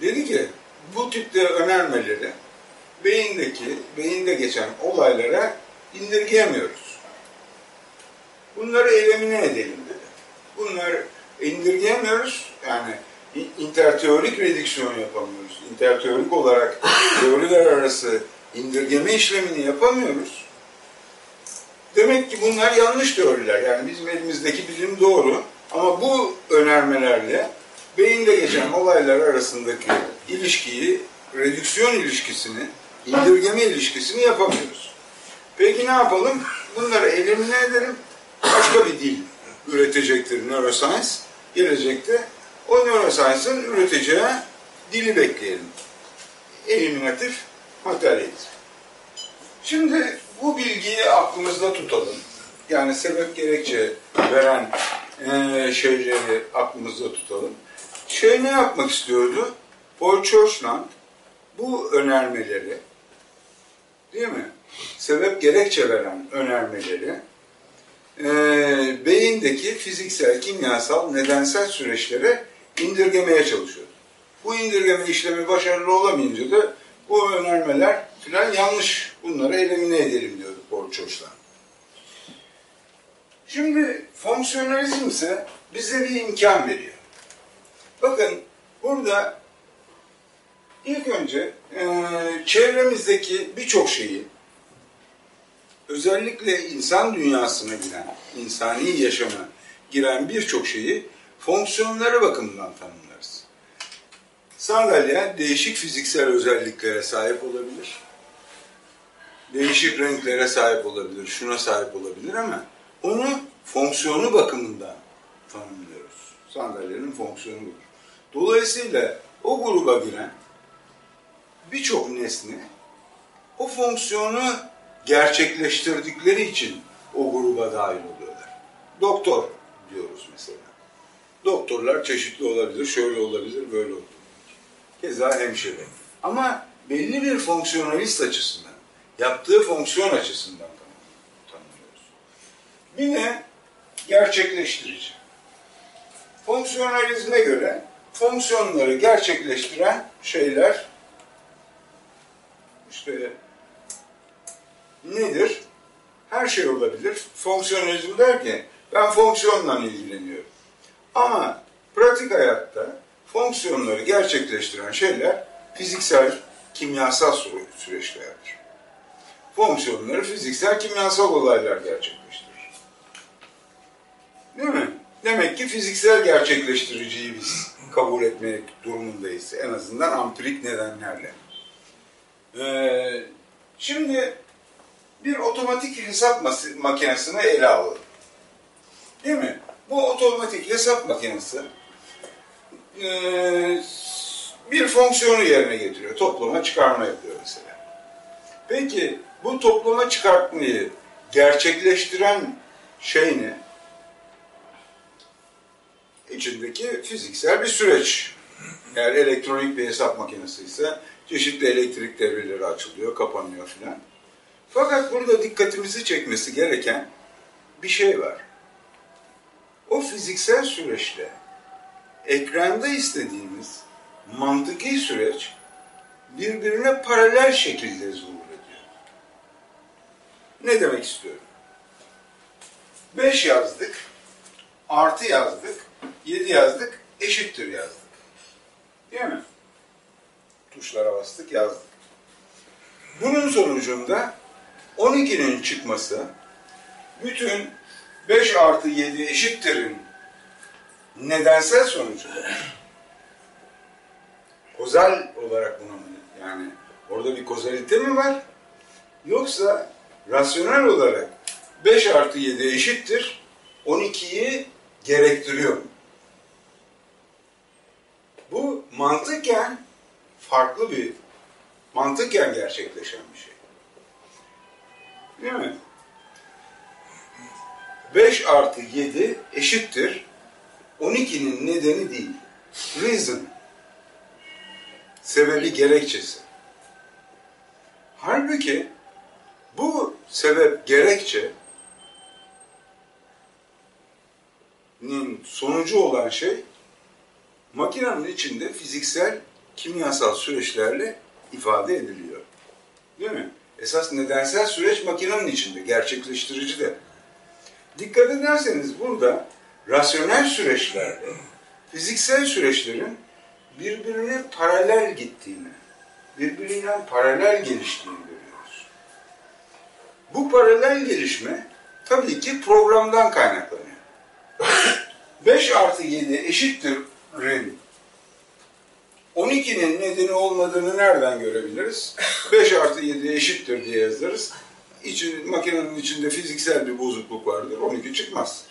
dedi ki bu tipte önermeleri beyindeki, beyinde geçen olaylara indirgeyemiyoruz. Bunları elimine edelim dedi. Bunları indirgeyemiyoruz. Yani interteorik redüksiyon yapamıyoruz. Interteorik olarak teoriler arası indirgeme işlemini yapamıyoruz. Demek ki bunlar yanlış teoriler. Yani bizim elimizdeki bilim doğru. Ama bu önermelerle beyinde geçen olaylar arasındaki ilişkiyi, redüksiyon ilişkisini, indirgeme ilişkisini yapamıyoruz. Peki ne yapalım? Bunları elimine edelim. Başka bir dil üretecektir neuroscience. Gelecekte o neuroscience'ın üreteceği dili bekleyelim. Eliminatif materyalizm. Şimdi bu bilgiyi aklımızda tutalım. Yani sebep gerekçe veren eee, şeyleri aklımızda tutalım. Şey ne yapmak istiyordu? Paul Churchland bu önermeleri değil mi? Sebep gerekçe veren önermeleri eee, beyindeki fiziksel, kimyasal, nedensel süreçlere indirgemeye çalışıyor. Bu indirgeme işlemi başarılı olamayınca da bu önermeler filan yanlış. Bunları elimine edelim diyordu Churchland. Şimdi fonksiyonalizm ise bize bir imkan veriyor. Bakın burada ilk önce eee, çevremizdeki birçok şeyi özellikle insan dünyasına giren, insani yaşama giren birçok şeyi fonksiyonları bakımından tanımlarız. Sandalye değişik fiziksel özelliklere sahip olabilir. Değişik renklere sahip olabilir, şuna sahip olabilir ama onu fonksiyonu bakımından tanımlıyoruz. Sandalyenin fonksiyonu budur. Dolayısıyla o gruba giren birçok nesne o fonksiyonu gerçekleştirdikleri için o gruba dahil oluyorlar. Doktor diyoruz mesela. Doktorlar çeşitli olabilir, şöyle olabilir, böyle olabilir. Keza hemşire. Ama belli bir fonksiyonalist açısından, yaptığı fonksiyon açısından tanım- tanımlıyoruz. Bir de gerçekleştirici. Fonksiyonalizme göre fonksiyonları gerçekleştiren şeyler işte nedir? Her şey olabilir. Fonksiyonalizm der ki ben fonksiyonla ilgileniyorum. Ama pratik hayatta fonksiyonları gerçekleştiren şeyler fiziksel, kimyasal süre- süreçlerdir. Fonksiyonları fiziksel kimyasal olaylar gerçekleştirir. Değil mi? Demek ki fiziksel gerçekleştiriciyi biz kabul etmek durumundayız. En azından ampirik nedenlerle. Ee, şimdi bir otomatik hesap makinesini ele alalım. Değil mi? Bu otomatik hesap makinesi eee, bir fonksiyonu yerine getiriyor. Toplama çıkarma yapıyor mesela. Peki bu toplama çıkartmayı gerçekleştiren şey ne? İçindeki fiziksel bir süreç. Eğer elektronik bir hesap makinesi ise çeşitli elektrik devreleri açılıyor, kapanıyor filan. Fakat burada dikkatimizi çekmesi gereken bir şey var. O fiziksel süreçle ekranda istediğimiz mantıki süreç birbirine paralel şekilde zuhur ediyor. Ne demek istiyorum? 5 yazdık, artı yazdık, 7 yazdık, eşittir yazdık. Değil mi? Tuşlara bastık, yazdık. Bunun sonucunda 12'nin çıkması bütün 5 artı 7 eşittirin nedensel sonucudur. Kozal olarak buna? Yani orada bir kozalite mi var? Yoksa rasyonel olarak 5 artı 7 eşittir 12'yi gerektiriyor? Bu mantıken farklı bir, mantıken gerçekleşen bir şey. Değil mi? 5 artı 7 eşittir 12'nin nedeni değil. Reason. Sebebi gerekçesi. Halbuki bu sebep gerekçe sonucu olan şey makinenin içinde fiziksel kimyasal süreçlerle ifade ediliyor. Değil mi? Esas nedensel süreç makinenin içinde, gerçekleştirici de. Dikkat ederseniz burada rasyonel süreçlerde fiziksel süreçlerin birbirine paralel gittiğini, birbiriyle paralel geliştiğini görüyoruz. Bu paralel gelişme tabii ki programdan kaynaklanıyor. 5 artı 7 eşittir rin. 12'nin nedeni olmadığını nereden görebiliriz? 5 artı 7 eşittir diye yazarız. İçi, makinenin içinde fiziksel bir bozukluk vardır. 12 çıkmaz.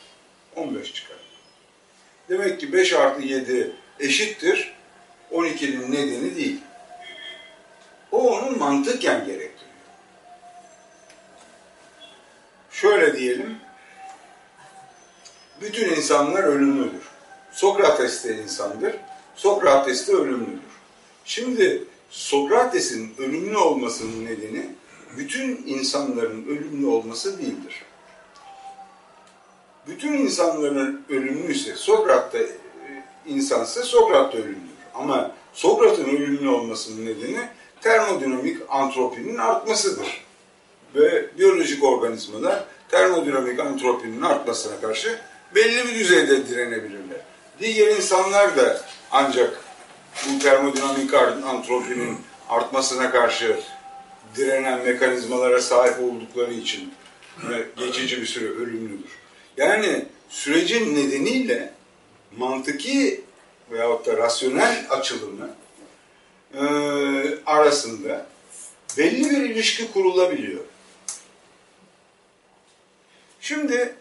15 çıkar. Demek ki 5 artı 7 eşittir 12'nin nedeni değil. O onun mantıken gerektiriyor. Şöyle diyelim, bütün insanlar ölümlüdür. Sokrates de insandır, Sokrates de ölümlüdür. Şimdi Sokrates'in ölümlü olmasının nedeni bütün insanların ölümlü olması değildir. Bütün insanların ölümlüyse, Sokrat da e, insansa Sokrat da ölümlüdür. Ama Sokrat'ın ölümlü olmasının nedeni termodinamik antropinin artmasıdır. Ve biyolojik organizmada termodinamik antropinin artmasına karşı belli bir düzeyde direnebilirler. Diğer insanlar da ancak bu termodinamik antropinin artmasına karşı direnen mekanizmalara sahip oldukları için geçici bir süre ölümlüdür. Yani sürecin nedeniyle mantıki veyahut da rasyonel açılımı e, arasında belli bir ilişki kurulabiliyor. Şimdi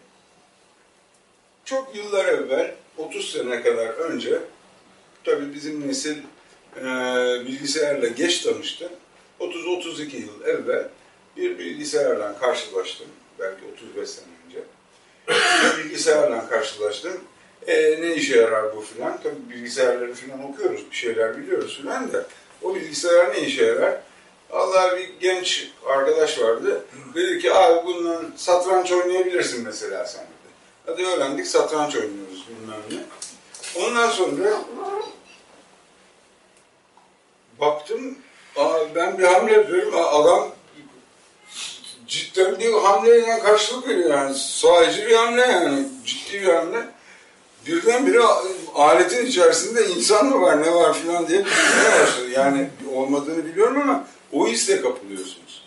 çok yıllar evvel, 30 sene kadar önce, tabii bizim nesil e, bilgisayarla geç tanıştı. 30-32 yıl evvel bir bilgisayarla karşılaştım. Belki 35 sene önce. Bir bilgisayarla karşılaştım. E, ne işe yarar bu filan? Tabii bilgisayarları filan okuyoruz, bir şeyler biliyoruz filan da o bilgisayar ne işe yarar? Allah bir genç arkadaş vardı. Dedi ki abi bundan satranç oynayabilirsin mesela sen dedi. Hadi öğrendik satranç oynuyoruz bilmem ne. Ondan sonra baktım ben bir hamle yapıyorum. Adam cidden bir hamleyle karşılık veriyor yani. Sahici bir hamle yani. Ciddi bir hamle. birdenbire aletin içerisinde insan mı var ne var filan diye düşünmeye başladı. Yani olmadığını biliyorum ama o hisle kapılıyorsunuz.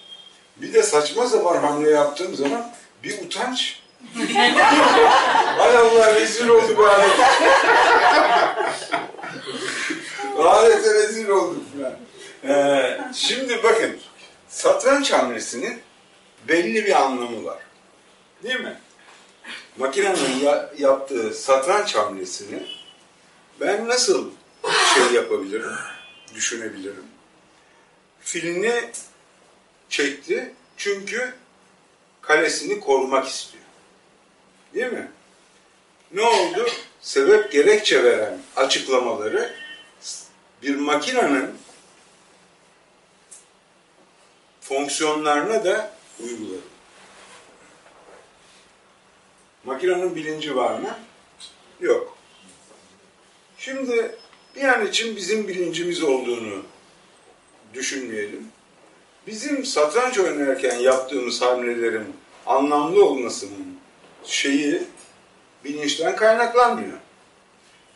Bir de saçma sapan hamle yaptığım zaman bir utanç. Hay Allah rezil olduk bu alet. Alete rezil olduk filan. Ee, şimdi bakın satranç hamlesinin belli bir anlamı var. Değil mi? Makinenin ya- yaptığı satranç hamlesini ben nasıl şey yapabilirim, düşünebilirim? Filini çekti çünkü kalesini korumak istiyor. Değil mi? Ne oldu? Sebep gerekçe veren açıklamaları bir makinenin fonksiyonlarına da uyguladı. Makinenin bilinci var mı? Yok. Şimdi bir an için bizim bilincimiz olduğunu düşünmeyelim. Bizim satranç oynarken yaptığımız hamlelerin anlamlı olmasının şeyi bilinçten kaynaklanmıyor.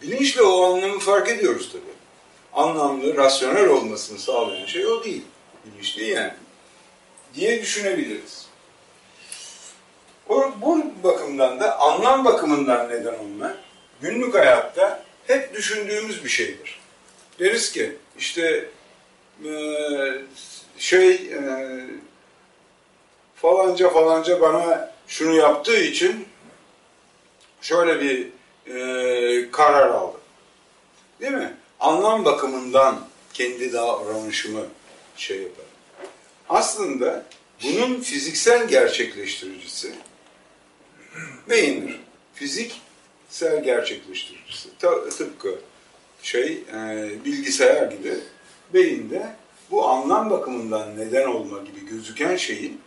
Bilinçle o anlamı fark ediyoruz tabii. Anlamlı, rasyonel olmasını sağlayan şey o değil. Bilinç değil yani. Diye düşünebiliriz. Bu bakımdan da anlam bakımından neden olma günlük hayatta hep düşündüğümüz bir şeydir. Deriz ki işte eee, şey eee, falanca falanca bana şunu yaptığı için şöyle bir eee, karar aldım. Değil mi? Anlam bakımından kendi davranışımı şey yaparım. Aslında bunun fiziksel gerçekleştiricisi beyindir. Fiziksel gerçekleştiricisi. Tıpkı şey e, bilgisayar gibi beyinde bu anlam bakımından neden olma gibi gözüken şeyin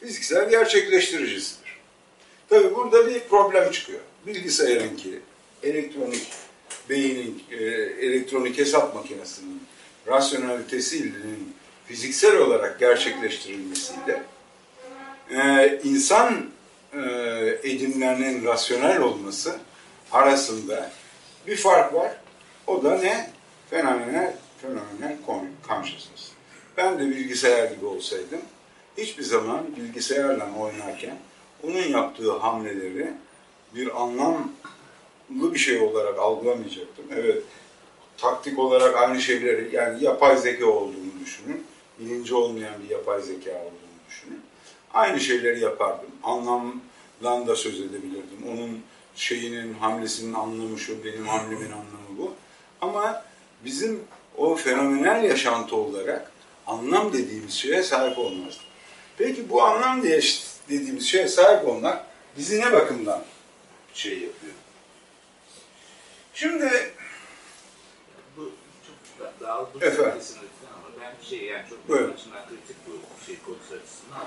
fiziksel gerçekleştiricisidir. Tabi burada bir problem çıkıyor. Bilgisayarınki, elektronik beynin, e, elektronik hesap makinesinin rasyonalitesinin fiziksel olarak gerçekleştirilmesiyle e, insan e, edimlerinin rasyonel olması arasında bir fark var. O da ne? Fenomenal, fenomenal consciousness. Ben de bilgisayar gibi olsaydım hiçbir zaman bilgisayarla oynarken onun yaptığı hamleleri bir anlamlı bir şey olarak algılamayacaktım. Evet, taktik olarak aynı şeyleri yani yapay zeka olduğunu düşünün. Bilinci olmayan bir yapay zeka olduğunu düşünün. Aynı şeyleri yapardım. Anlamdan da söz edebilirdim. Onun şeyinin, hamlesinin anlamı şu, benim hamlemin anlamı bu. Ama bizim o fenomenal yaşantı olarak anlam dediğimiz şeye sahip olmazdık. Peki bu anlam diye dediğimiz şeye sahip olmak bizi ne bakımdan şey yapıyor? Şimdi Bu çok da- dağıldı Efendim? kesinlikle ama ben bir şey yani çok benim açımdan kritik bu şey konusu açısından.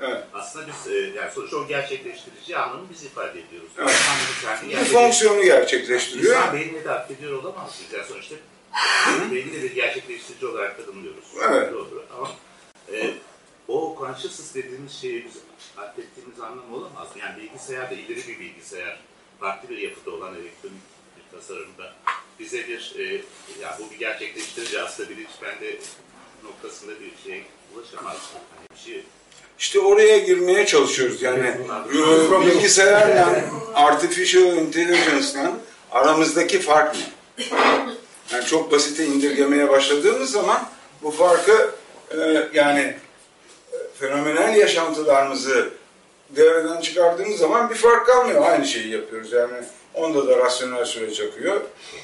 evet, Aslında biz e, yani sonuçta o gerçekleştirici anlamı biz ifade ediyoruz. Evet. Kendi bir yani- fonksiyonu gerçekleştiriyor. İnsan beynini de affediyor olamaz mıyız? Yani sonuçta beyni de bir gerçekleştirici olarak tanımlıyoruz. Evet. Doğru. Ama e, o consciousness dediğimiz şeyi biz affettiğimiz anlam olamaz? Yani bilgisayar da ileri bir bilgisayar, farklı bir yapıda olan elektronik bir tasarımda bize bir, e, ya bu bir gerçekleştirici aslında bilinç bende noktasında bir şey ulaşamaz. Hani bir şey İşte oraya girmeye çalışıyoruz. Yani e, bilgisayarla, artificial intelligence'la aramızdaki fark ne? Yani çok basite indirgemeye başladığımız zaman bu farkı e, yani e, fenomenal yaşantılarımızı devreden çıkardığımız zaman bir fark kalmıyor. Aynı şeyi yapıyoruz. Yani onda da rasyonel süreç akıyor.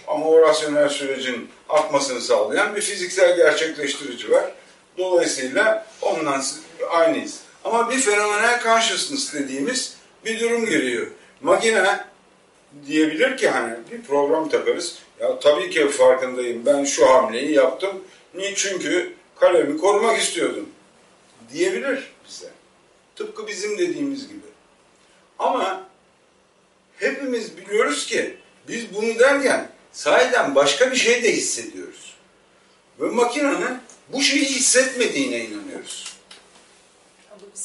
Ama o rasyonel sürecin akmasını sağlayan bir fiziksel gerçekleştirici var. Dolayısıyla ondan aynıyız. Ama bir fenomenal consciousness dediğimiz bir durum geliyor. Makine diyebilir ki hani bir program takarız. Ya tabii ki farkındayım ben şu hamleyi yaptım. Niye? Çünkü kalemi korumak istiyordum. Diyebilir bize. Tıpkı bizim dediğimiz gibi. Ama hepimiz biliyoruz ki biz bunu derken sahiden başka bir şey de hissediyoruz. Ve makinenin bu şeyi hissetmediğine inanıyoruz.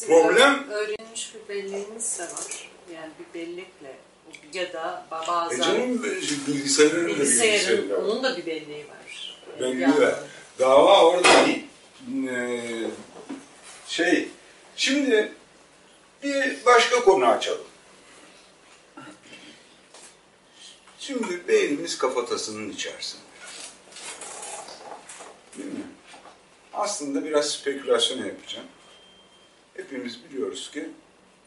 Problem- öğrenilmiş bir belleğimiz de var. Yani bir bellekle ya da E bazen canım bilgisayarın da bir bilgisayarın bilgisayarı var. onun da bir belleği var. Belli Yani. var. Dava orada değil. Ee, şey, şimdi bir başka konu açalım. Şimdi beynimiz kafatasının içerisinde. Değil mi? Aslında biraz spekülasyon yapacağım. Hepimiz biliyoruz ki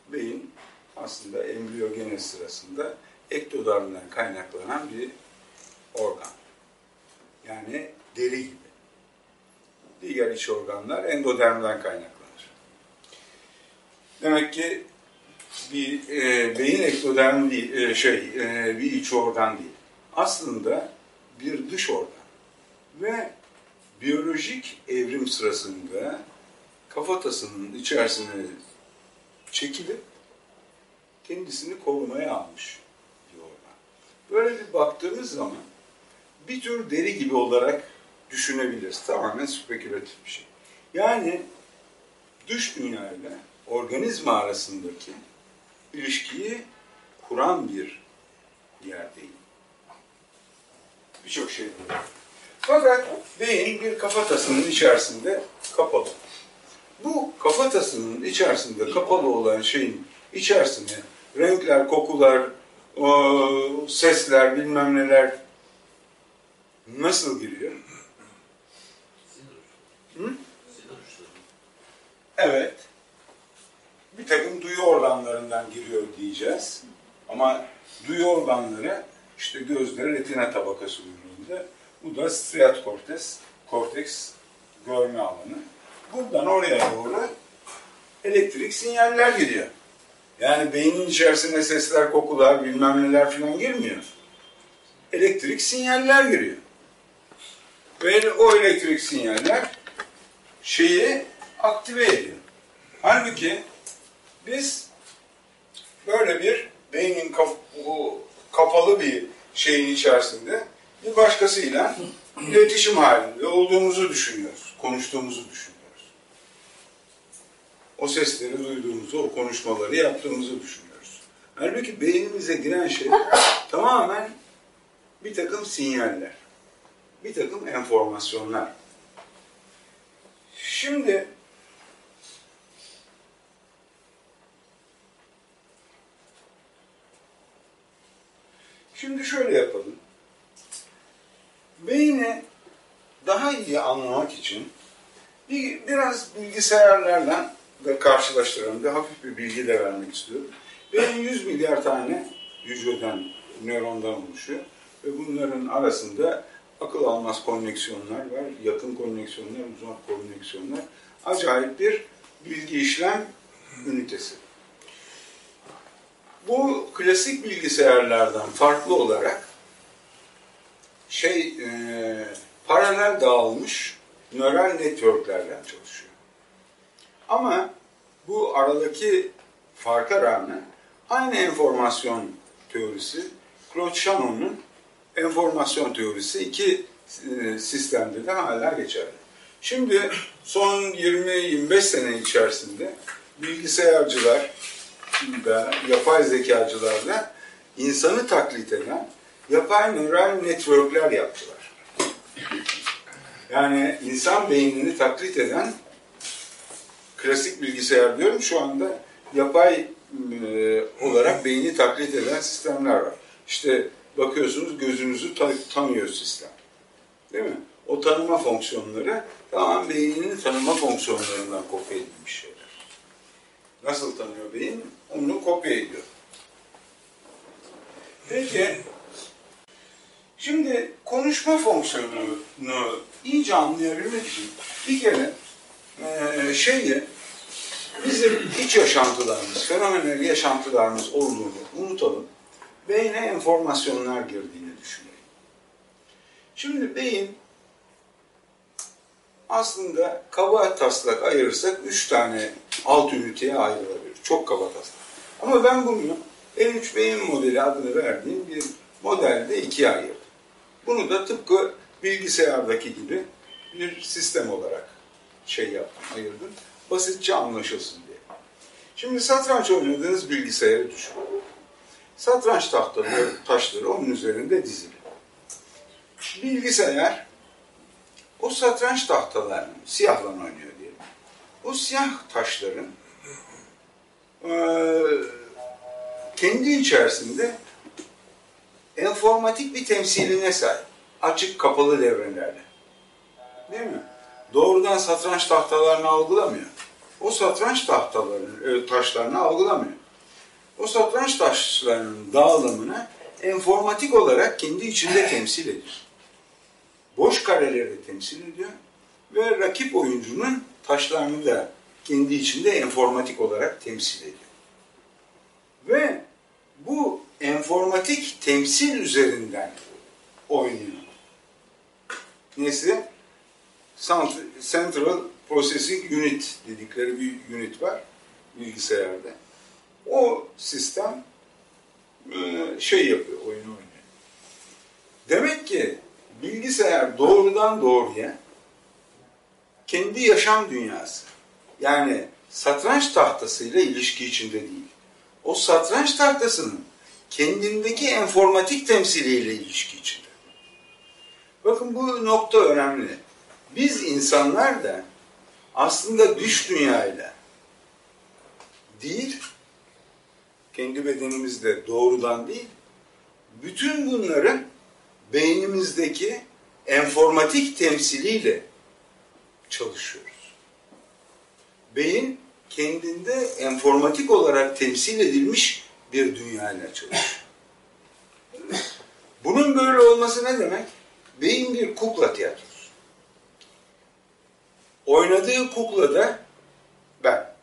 beyin aslında embriyogenez sırasında ektodermden kaynaklanan bir organ. Yani deri gibi. Diğer iç organlar endodermden kaynaklanır. Demek ki bir e, beyin ektoderm değil, e, şey, e, bir iç organ değil. Aslında bir dış organ. Ve biyolojik evrim sırasında kafatasının içerisine çekilip kendisini korumaya almış bir organ. Böyle bir baktığımız zaman bir tür deri gibi olarak düşünebiliriz. Tamamen spekülatif bir şey. Yani dış dünya ile organizma arasındaki ilişkiyi kuran bir yer değil. Birçok şey. Fakat beyin bir kafatasının içerisinde kapalı. Bu kafatasının içerisinde kapalı olan şeyin içerisine renkler, kokular, sesler, bilmem neler nasıl giriyor? Hı? Evet. Bir takım duyu organlarından giriyor diyeceğiz. Ama duyu organları işte gözleri retina tabakası uyumunda. Bu da striat korteks, korteks görme alanı. Buradan oraya doğru elektrik sinyaller gidiyor. Yani beynin içerisine sesler, kokular, bilmem neler falan girmiyor. Elektrik sinyaller giriyor. Ve o elektrik sinyaller şeyi aktive ediyor. Halbuki biz böyle bir beynin kaf- kapalı bir şeyin içerisinde bir başkasıyla iletişim halinde olduğumuzu düşünüyoruz. Konuştuğumuzu düşünüyoruz. O sesleri duyduğumuzu, o konuşmaları yaptığımızı düşünüyoruz. Halbuki beynimize giren şey tamamen bir takım sinyaller, bir takım enformasyonlar. Şimdi Şimdi şöyle yapalım. Beyni daha iyi anlamak için bir, biraz bilgisayarlarla da karşılaştıralım. Bir hafif bir bilgi de vermek istiyorum. Beyin 100 milyar tane hücreden, nörondan oluşuyor. Ve bunların arasında akıl almaz konneksiyonlar var, yakın konneksiyonlar, uzak konneksiyonlar. Acayip bir bilgi işlem ünitesi. Bu klasik bilgisayarlardan farklı olarak şey e, paralel dağılmış nöral networklerden çalışıyor. Ama bu aradaki farka rağmen aynı enformasyon teorisi Claude Shannon'un enformasyon teorisi iki e, sistemde de hala geçerli. Şimdi son 20-25 sene içerisinde bilgisayarcılar da yapay zekacılarla insanı taklit eden yapay nöral networkler yaptılar. Yani insan beynini taklit eden klasik bilgisayar diyorum şu anda yapay e, olarak beyni taklit eden sistemler var. İşte bakıyorsunuz gözünüzü ta- tanıyor sistem. Değil mi? O tanıma fonksiyonları tamamen beyninin tanıma fonksiyonlarından kopya edilmiş şeyler. Nasıl tanıyor beyin? Onu kopya ediyor. Peki, şimdi konuşma fonksiyonunu iyice anlayabilmek için bir kere e, şeyi bizim iç yaşantılarımız, fenomenal yaşantılarımız olduğunu unutalım. Beyne enformasyonlar girdiğini düşünelim. Şimdi beyin aslında kaba taslak ayırırsak üç tane alt üniteye ayrılabilir. Çok kaba taslak. Ama ben bunu M3 beyin modeli adını verdiğim bir modelde ikiye ayırdım. Bunu da tıpkı bilgisayardaki gibi bir sistem olarak şey yaptım, ayırdım. Basitçe anlaşılsın diye. Şimdi satranç oynadığınız bilgisayarı düşünün. Satranç tahtaları, taşları onun üzerinde dizili. Bilgisayar o satranç tahtalarını siyahla oynuyor. O siyah taşların eee, kendi içerisinde enformatik bir temsiline sahip. Açık kapalı devrelerle. Değil mi? Doğrudan satranç tahtalarını algılamıyor. O satranç tahtalarını, e, taşlarını algılamıyor. O satranç taşlarının dağılımını enformatik olarak kendi içinde temsil ediyor. Boş kareleri temsil ediyor ve rakip oyuncunun taşlarını da kendi içinde enformatik olarak temsil ediyor. Ve bu enformatik temsil üzerinden oynuyor. Nesi? Cent- Central Processing Unit dedikleri bir unit var bilgisayarda. O sistem e, şey yapıyor, oyunu oynuyor. Demek ki bilgisayar doğrudan doğruya kendi yaşam dünyası, yani satranç tahtasıyla ilişki içinde değil. O satranç tahtasının kendindeki enformatik temsiliyle ilişki içinde. Bakın bu nokta önemli. Biz insanlar da aslında dış dünyayla değil, kendi bedenimizde doğrudan değil, bütün bunların beynimizdeki enformatik temsiliyle çalışıyoruz. Beyin kendinde enformatik olarak temsil edilmiş bir dünyayla çalışıyor. Bunun böyle olması ne demek? Beyin bir kukla tiyatrosu. Oynadığı kukla da ben.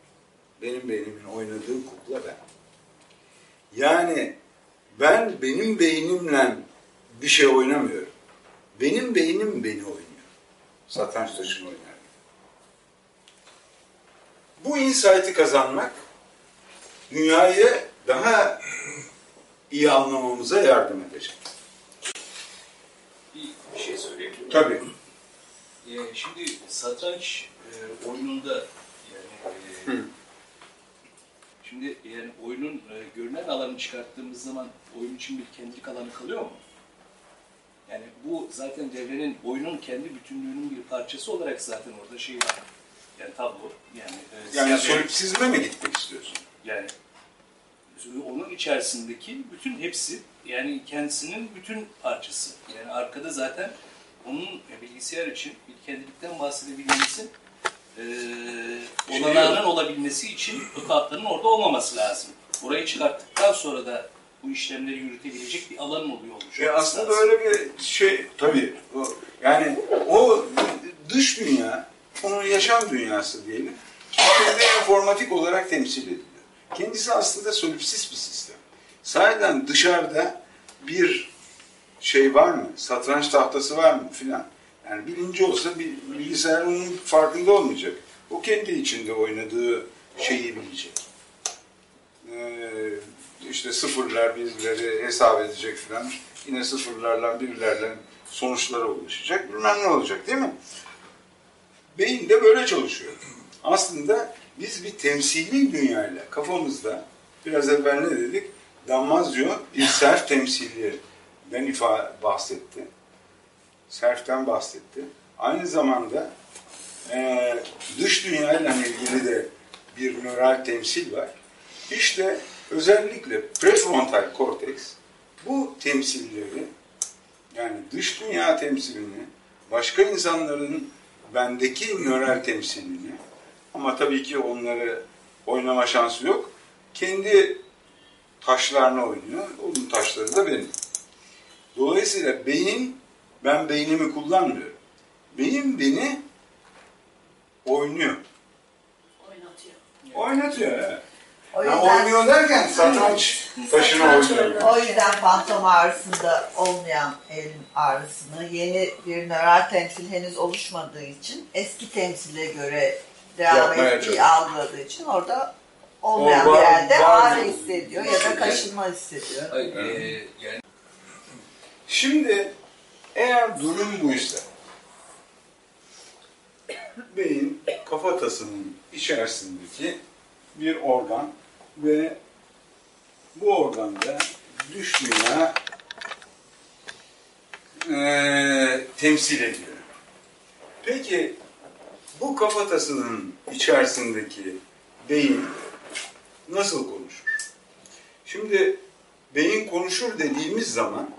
Benim beynimin oynadığı kukla ben. Yani ben benim beynimle bir şey oynamıyorum. Benim beynim beni oynuyor. Satranç taşını oynar. Bu insight'i kazanmak dünyayı daha iyi anlamamıza yardım edecek. Bir, şey söyleyebilir miyim? Tabii. Ee, şimdi satranç e, oyununda yani e, Hı. şimdi yani oyunun e, görünen alanı çıkarttığımız zaman oyun için bir kendilik alanı kalıyor mu? Yani bu zaten devrenin oyunun kendi bütünlüğünün bir parçası olarak zaten orada şey var. Yani tablo yani e, Yani siyah- solipsizme mi gitmek istiyorsun? yani onun içerisindeki bütün hepsi yani kendisinin bütün parçası. Yani arkada zaten onun bilgisayar için bir kendilikten bahsedebilmesi e, Şey olanağının olabilmesi için bu tatların orada olmaması lazım. Orayı çıkarttıktan sonra da bu işlemleri yürütebilecek bir alanın oluyor olmuş. E aslında lazım. öyle bir şey tabii. O, yani o dış dünya, onun yaşam dünyası diyelim. Kendi enformatik olarak temsil ediliyor. Kendisi aslında solipsiz bir sistem. Sahiden dışarıda bir şey var mı? Satranç tahtası var mı filan. Yani bilinci olsa bir bilgisayar onun farkında olmayacak. O kendi içinde oynadığı şeyi bilecek. Ee, işte sıfırlar birleri hesap edecek filan. Yine sıfırlarla birlerle sonuçlara ulaşacak. Bilmem ne olacak değil mi? Beyin de böyle çalışıyor. Aslında biz bir temsili dünyayla kafamızda biraz evvel ne dedik? Dammazio bir serf temsilinden ifa bahsetti. Serften bahsetti. Aynı zamanda eee, dış dünyayla ilgili de bir nöral temsil var. İşte özellikle prefrontal korteks bu temsilleri yani dış dünya temsilini başka insanların bendeki nöral temsilini ama tabii ki onları oynama şansı yok. Kendi taşlarını oynuyor. Onun taşları da benim. Dolayısıyla beyin, ben beynimi kullanmıyorum. Beyin beni oynuyor. Oynatıyor. Oynatıyor. Evet. O Ya yüzden, oynuyor derken satranç taşını oynuyor. o yüzden fantom ağrısında olmayan elin ağrısını yeni bir nöral temsil henüz oluşmadığı için eski temsile göre devam ettiği algıladığı için orada olmayan O var- bir yerde var- ağrı hissediyor ya da kaşınma hissediyor. Hayır, e, yani Şimdi eğer durum buysa beyin kafatasının içerisindeki bir organ ve bu organda dış dünya eee, temsil ediyor. Peki bu kafatasının içerisindeki beyin nasıl konuşur? Şimdi beyin konuşur dediğimiz zaman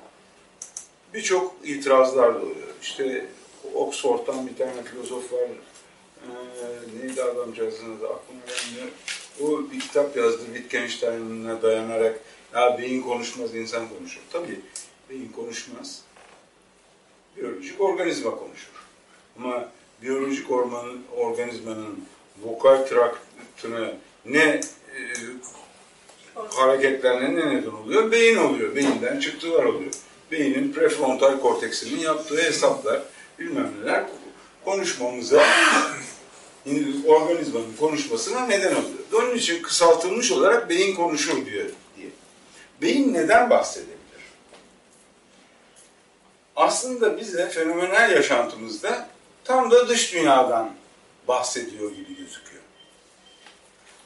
birçok itirazlar doğuyor. İşte Oxford'dan bir tane filozof var. Ee, neydi adamcağızın adı aklıma gelmiyor. O bir kitap yazdı Wittgenstein'e dayanarak ya beyin konuşmaz insan konuşur. Tabii beyin konuşmaz. Biyolojik organizma konuşur. Ama biyolojik ormanın, organizmanın vokal traktına ne e, hareketlerine ne neden oluyor? Beyin oluyor. Beyinden çıktılar oluyor. Beynin prefrontal korteksinin yaptığı hesaplar, bilmem neler konuşmamıza, organizmanın konuşmasına neden oluyor. Onun için kısaltılmış olarak beyin konuşur diyor diye. Beyin neden bahsedebilir? Aslında bize fenomenal yaşantımızda tam da dış dünyadan bahsediyor gibi gözüküyor.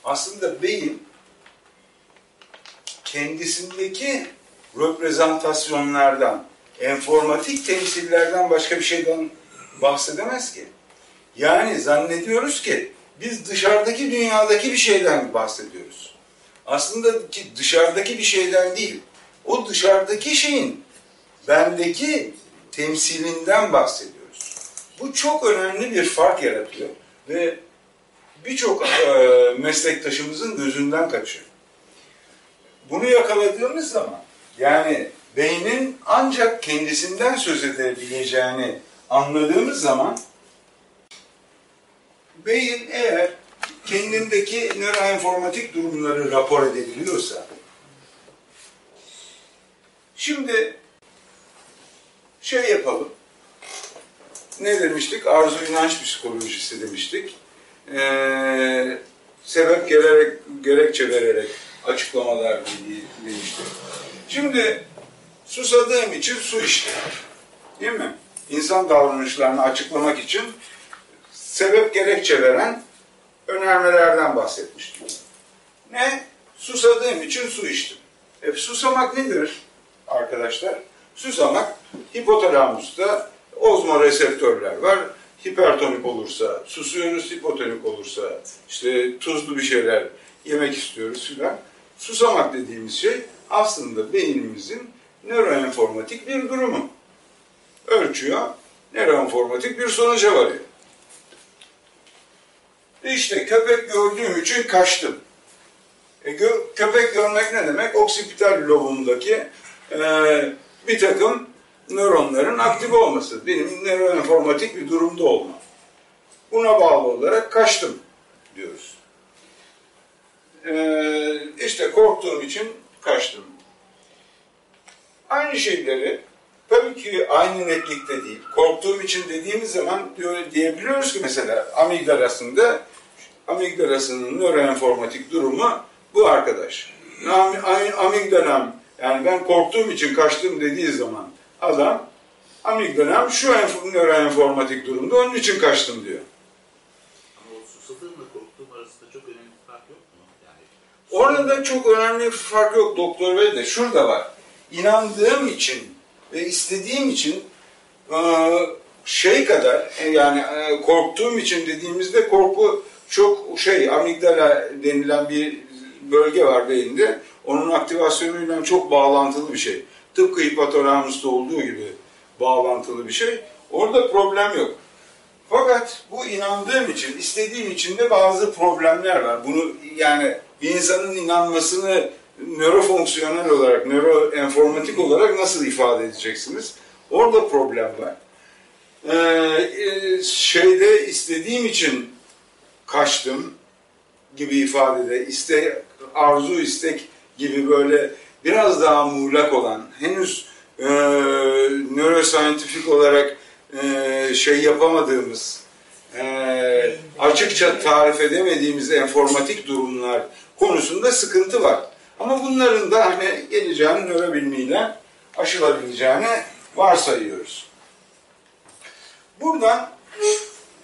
Aslında beyin kendisindeki reprezentasyonlardan, enformatik temsillerden başka bir şeyden bahsedemez ki. Yani zannediyoruz ki biz dışarıdaki dünyadaki bir şeyden bahsediyoruz. Aslında ki dışarıdaki bir şeyden değil. O dışarıdaki şeyin bendeki temsilinden bahsediyoruz. Bu çok önemli bir fark yaratıyor ve birçok e, meslektaşımızın gözünden kaçıyor. Bunu yakaladığımız zaman yani beynin ancak kendisinden söz edebileceğini anladığımız zaman beyin eğer kendindeki nöroenformatik durumları rapor edebiliyorsa şimdi şey yapalım ne demiştik? Arzu inanç psikolojisi demiştik. Ee, sebep gelerek, gerekçe vererek açıklamalar demiştik. Şimdi susadığım için su içtim. Değil mi? İnsan davranışlarını açıklamak için sebep gerekçe veren önermelerden bahsetmiştik. Ne? Susadığım için su içtim. E, susamak nedir arkadaşlar? Susamak hipotalamusta ozmoreseptörler var. Hipertonik olursa susuyoruz, hipotonik olursa işte tuzlu bir şeyler yemek istiyoruz filan. Susamak dediğimiz şey aslında beynimizin nöroenformatik bir durumu. Ölçüyor, nöroenformatik bir sonuca varıyor. İşte köpek gördüğüm için kaçtım. E, gö- köpek görmek ne demek? Oksipital lobumdaki e, bir takım nöronların aktif olması. Benim nöroenformatik bir durumda olmam. Buna bağlı olarak kaçtım diyoruz. E, işte korktuğum için kaçtım. Aynı şeyleri tabii ki aynı netlikte değil. Korktuğum için dediğimiz zaman diyor, diyebiliyoruz ki mesela amigdalasında amigdalasının nöroenformatik durumu bu arkadaş. Am- am- Amigdalam yani ben korktuğum için kaçtım dediği zaman adam amigdalam şu enf- nöroenformatik durumda onun için kaçtım diyor. Ama o susadığımla korktuğum arasında çok önemli bir fark yok mu? Yani Orada çok önemli bir fark yok doktor bey de şurada var. İnandığım için ve istediğim için şey kadar e, yani e, korktuğum için dediğimizde korku çok şey amigdala denilen bir bölge var beyinde. Onun aktivasyonuyla çok bağlantılı bir şey. Tıpkı hipotalamusta olduğu gibi bağlantılı bir şey. Orada problem yok. Fakat bu inandığım için, istediğim için de bazı problemler var. Bunu yani bir insanın inanmasını nörofonksiyonel olarak, nöroenformatik olarak nasıl ifade edeceksiniz? Orada problem var. Ee, e, şeyde istediğim için kaçtım gibi ifadede, iste, arzu istek gibi böyle biraz daha muğlak olan, henüz e, nöroscientific olarak e, şey yapamadığımız, e, açıkça tarif edemediğimiz enformatik durumlar konusunda sıkıntı var. Ama bunların da hani geleceğini nörobilimiyle aşılabileceğini varsayıyoruz. Buradan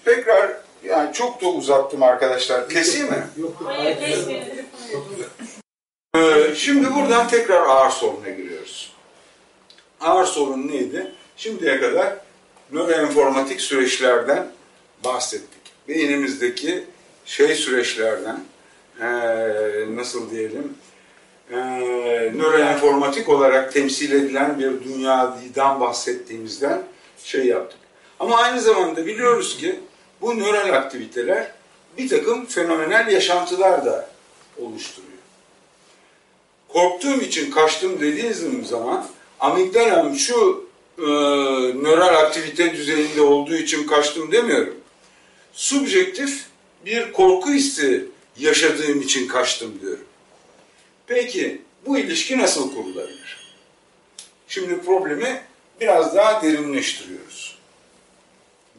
tekrar yani çok da uzattım arkadaşlar. Keseyim mi? Hayır, kesmeyin. Ee, şimdi buradan tekrar ağır soruna giriyoruz. Ağır sorun neydi? Şimdiye kadar nöroenformatik süreçlerden bahsettik. Beynimizdeki şey süreçlerden, eee, nasıl diyelim, eee nöroenformatik olarak temsil edilen bir dünyadan bahsettiğimizden şey yaptık. Ama aynı zamanda biliyoruz ki bu nöral aktiviteler bir takım fenomenal yaşantılar da oluşturuyor. Korktuğum için kaçtım dediğiniz zaman amigdalam şu e, nöral aktivite düzeyinde olduğu için kaçtım demiyorum. Subjektif bir korku hissi yaşadığım için kaçtım diyorum. Peki bu ilişki nasıl kurulabilir? Şimdi problemi biraz daha derinleştiriyoruz.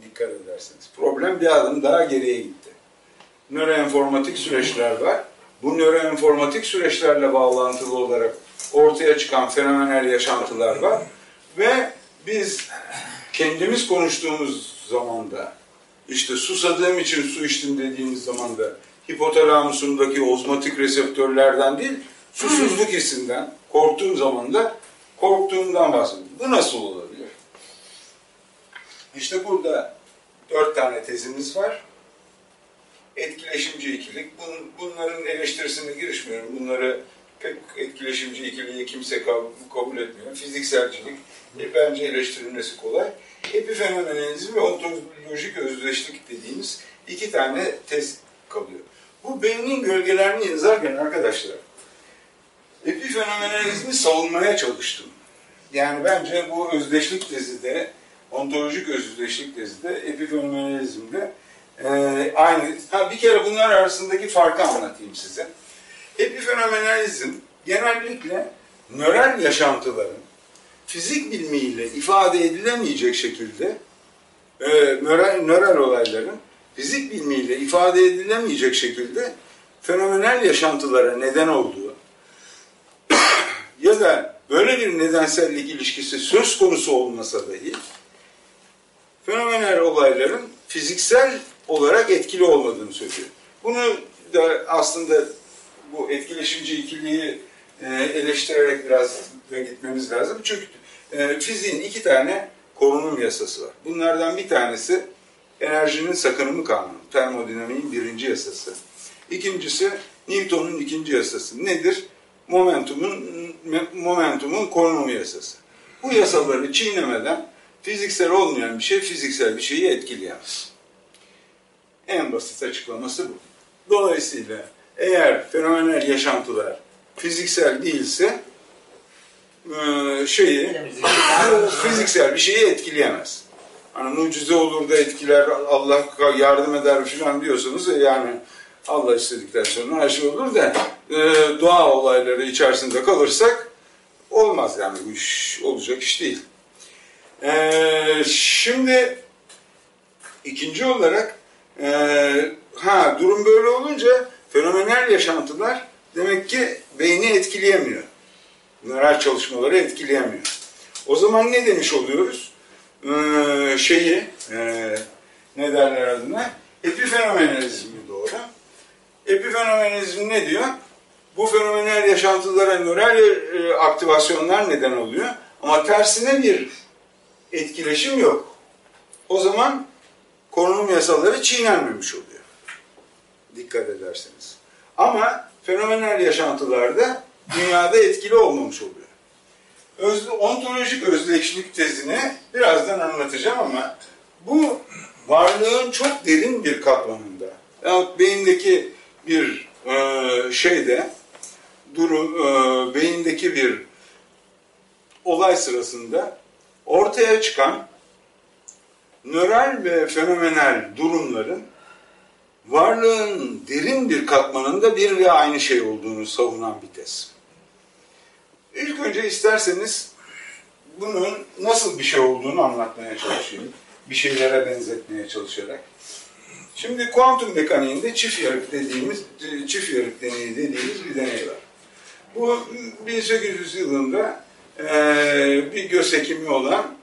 Dikkat ederseniz. Problem bir adım daha geriye gitti. Nöroenformatik süreçler var. Bu nöroenformatik süreçlerle bağlantılı olarak ortaya çıkan fenomenal yaşantılar var. Ve biz kendimiz konuştuğumuz zamanda işte susadığım için su içtim dediğimiz zaman da hipotalamusumdaki ozmotik reseptörlerden değil, susuzluk hissinden, korktuğum zaman da korktuğumdan bahsediyorum. Bu nasıl olabilir? İşte burada dört tane tezimiz var. Etkileşimci ikilik. Bun- bunların eleştirisine girişmiyorum. Bunları pek etkileşimci ikiliği kimse kabul, etmiyor. Fizikselcilik e, bence eleştirilmesi kolay. Epifenomenalizm ve ontolojik özdeşlik dediğimiz iki tane tez kalıyor. Bu beynin gölgelerini yazarken arkadaşlar epifenomenalizmi savunmaya çalıştım. Yani bence bu özdeşlik tezi de ontolojik özdeşlik tezi de epifenomenalizmde e, aynı. Ha, bir kere bunlar arasındaki farkı anlatayım size. Epifenomenalizm genellikle nöral yaşantıların fizik bilimiyle ifade edilemeyecek şekilde e, nöral, nöral olayların fizik bilimiyle ifade edilemeyecek şekilde fenomenal yaşantılara neden olduğu ya da böyle bir nedensellik ilişkisi söz konusu olmasa dahi fenomenal olayların fiziksel olarak etkili olmadığını söylüyor. Bunu da aslında bu etkileşimci ikiliği e, eleştirerek biraz da gitmemiz lazım. Çünkü e, fiziğin iki tane korunum yasası var. Bunlardan bir tanesi enerjinin sakınımı kanunu. Termodinamiğin birinci yasası. İkincisi Newton'un ikinci yasası. Nedir? Momentumun momentumun korunumu yasası. Bu yasaları çiğnemeden fiziksel olmayan bir şey fiziksel bir şeyi etkileyemez. En basit açıklaması bu. Dolayısıyla eğer fenomenal yaşantılar fiziksel değilse eee, şeyi fiziksel bir şeyi etkileyemez. Hani mucize olur da etkiler, Allah yardım eder falan diyorsanız e, yani Allah istedikten sonra her şey olur da e, doğa olayları içerisinde kalırsak olmaz yani bu iş olacak iş değil. E, şimdi ikinci olarak e, ha durum böyle olunca fenomenal yaşantılar demek ki beyni etkileyemiyor. Nöral çalışmaları etkileyemiyor. O zaman ne demiş oluyoruz? Ee, şeyi e, ne derler adına? Epifenomenalizmi doğru. Epifenomenalizm ne diyor? Bu fenomenal yaşantılara nöral e, aktivasyonlar neden oluyor. Ama tersine bir etkileşim yok. O zaman korunum yasaları çiğnenmemiş oluyor. Dikkat ederseniz. Ama fenomenal yaşantılarda dünyada etkili olmamış oluyor. Öz, ontolojik özdeşlik tezini birazdan anlatacağım ama bu varlığın çok derin bir katmanında. Yani beyindeki bir e, şeyde durum, e, beyindeki bir olay sırasında ortaya çıkan nöral ve fenomenal durumların varlığın derin bir katmanında bir ve aynı şey olduğunu savunan bir tez. İlk önce isterseniz bunun nasıl bir şey olduğunu anlatmaya çalışayım. Bir şeylere benzetmeye çalışarak. Şimdi kuantum mekaniğinde çift yarık dediğimiz, çift yarık deneyi dediğimiz bir deney var. Bu 1800 yılında bir göz hekimi olan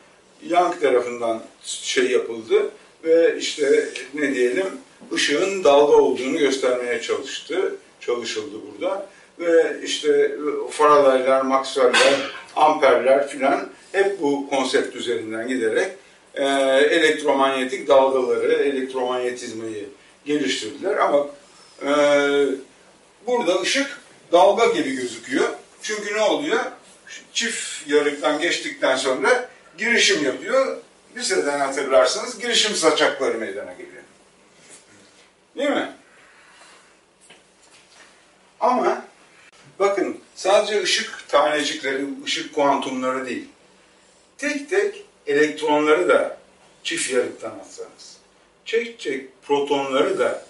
Young tarafından şey yapıldı ve işte ne diyelim ışığın dalga olduğunu göstermeye çalıştı, çalışıldı burada. ve işte Faraday'lar, Maxwell'ler, Amper'ler filan hep bu konsept üzerinden giderek e, elektromanyetik dalgaları, elektromanyetizmayı geliştirdiler ama e, burada ışık dalga gibi gözüküyor. Çünkü ne oluyor? Çift yarıktan geçtikten sonra girişim yapıyor. Liseden hatırlarsınız girişim saçakları meydana geliyor. Değil mi? Ama bakın sadece ışık tanecikleri, ışık kuantumları değil. Tek tek elektronları da çift yarıktan atsanız, tek tek protonları da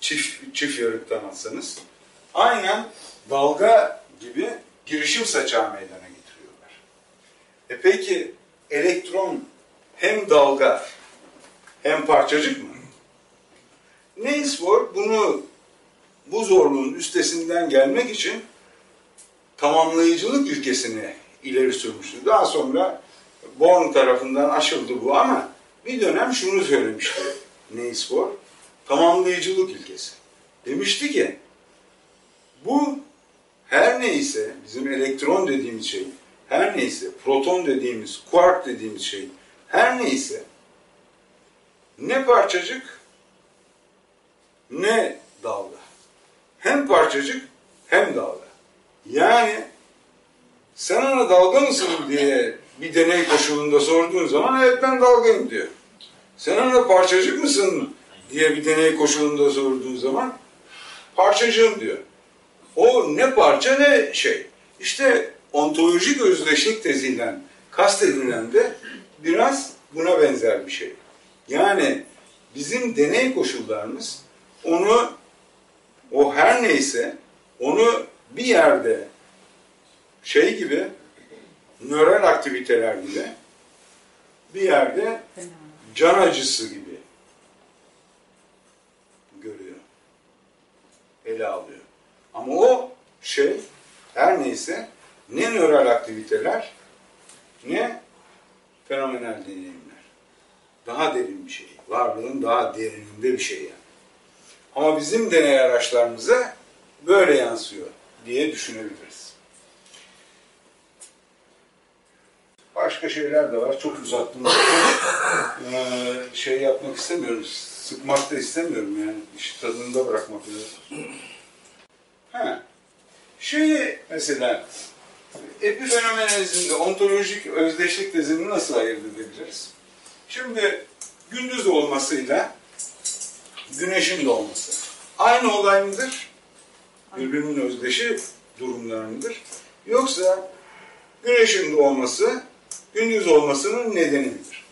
çift, çift yarıktan atsanız, aynen dalga gibi girişim saçağı meydana getiriyorlar. E peki elektron hem dalga hem parçacık mı? Bohr bunu bu zorluğun üstesinden gelmek için tamamlayıcılık ilkesini ileri sürmüştü. Daha sonra Born tarafından aşıldı bu ama bir dönem şunu söylemişti Bohr, tamamlayıcılık ilkesi. Demişti ki, bu her neyse, bizim elektron dediğimiz şey, her neyse, proton dediğimiz, kuark dediğimiz şey, her neyse, ne parçacık, ne dalga. Hem parçacık, hem dalga. Yani, sen ona dalga mısın diye bir deney koşulunda sorduğun zaman evet ben dalgayım diyor. Sen ona parçacık mısın diye bir deney koşulunda sorduğun zaman parçacığım diyor. O ne parça ne şey. İşte ontolojik özdeşlik teziyle kastedilen de biraz buna benzer bir şey. Yani bizim deney koşullarımız onu o her neyse onu bir yerde şey gibi nöral aktiviteler gibi bir yerde can acısı gibi görüyor. Ele alıyor. Ama o şey her neyse ne nöral aktiviteler ne fenomenal deneyimler. Daha derin bir şey. Varlığın daha derininde bir şey yani. Ama bizim deney araçlarımıza böyle yansıyor diye düşünebiliriz. Başka şeyler de var. Çok uzattım. ee, şey yapmak istemiyorum. Sıkmak da istemiyorum yani. İşi tadında bırakmak lazım. Ha. Şeyi mesela epifenomenalizmde ontolojik özdeşlik tezini nasıl ayırt edebiliriz? Şimdi gündüz olmasıyla güneşin doğması. Aynı olay mıdır? Birbirinin özdeşi durumlar mıdır? Yoksa güneşin doğması gündüz olmasının nedeni midir?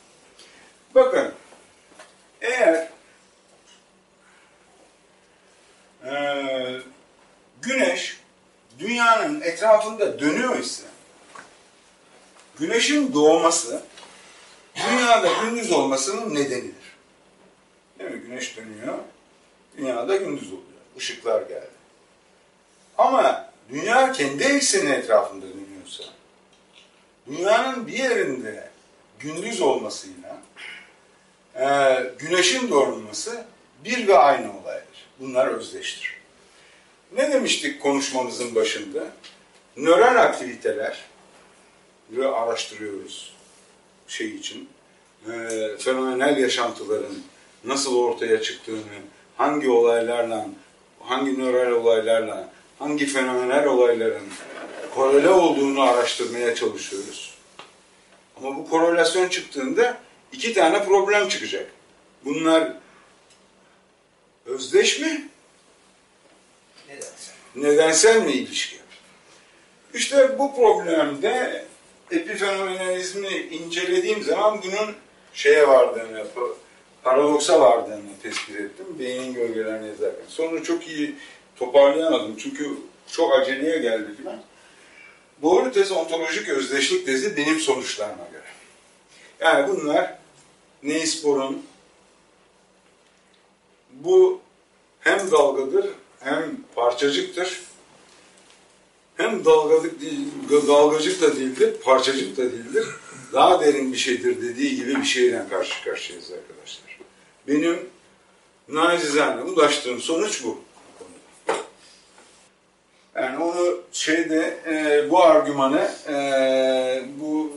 Bakın, eğer eee güneş dünyanın etrafında dönüyor ise güneşin doğması dünyada gündüz olmasının nedenidir. Değil mi? Güneş dönüyor, dünyada gündüz oluyor. Işıklar geldi. Ama dünya kendi ekseni etrafında dönüyorsa dünyanın bir yerinde gündüz olmasıyla e, güneşin doğrulması bir ve aynı olaydır. Bunlar özdeştir. Ne demiştik konuşmamızın başında? Nöral aktiviteler araştırıyoruz şey için. E, fenomenal yaşantıların nasıl ortaya çıktığını, hangi olaylarla, hangi nöral olaylarla, hangi fenomenal olayların korele olduğunu araştırmaya çalışıyoruz. Ama bu korelasyon çıktığında iki tane problem çıkacak. Bunlar özdeş mi? Nedensel. Mi ilişki? İşte bu problemde epifenomenalizmi incelediğim zaman bunun şeye vardığını, paradoksa vardığını tespit ettim. Beynin gölgelerini yazarken. Sonra çok iyi toparlayamadım. Çünkü çok aceleye geldi filan. Doğru tez ontolojik özdeşlik tezi benim sonuçlarıma göre. Yani bunlar Niels Bohr'un bu hem dalgadır hem parçacıktır. Hem dalgalık değil, dalgacık da değildir, parçacık da değildir. Daha derin bir şeydir dediği gibi bir şeyle karşı karşıyayız arkadaşlar. Benim nacizane ulaştığım sonuç bu. Yani onu şeyde e, bu argümanı e, bu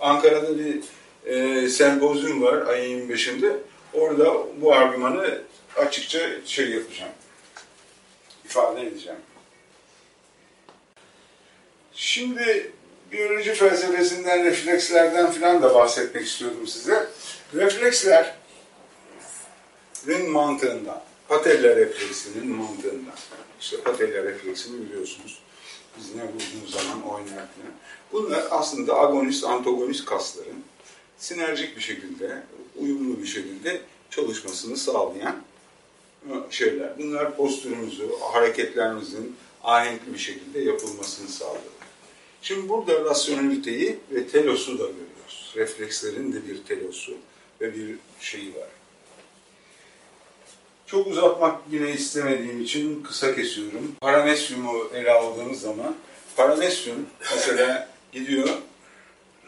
Ankara'da bir e, sempozyum var ayın 25'inde. Orada bu argümanı açıkça şey yapacağım. İfade edeceğim. Şimdi biyoloji felsefesinden, reflekslerden filan da bahsetmek istiyordum size. Reflekslerin mantığından, Patella refleksinin mantığından. İşte Patella refleksini biliyorsunuz. Biz ne vurduğumuz zaman oynarken. Bunlar aslında agonist, antagonist kasların sinerjik bir şekilde, uyumlu bir şekilde çalışmasını sağlayan şeyler. Bunlar postürümüzü, hareketlerimizin ahenkli bir şekilde yapılmasını sağlıyor. Şimdi burada rasyoneliteyi ve telosu da görüyoruz. Reflekslerin de bir telosu ve bir şeyi var. Çok uzatmak yine istemediğim için kısa kesiyorum. Paramesyumu ele aldığımız zaman, paramesyum mesela gidiyor,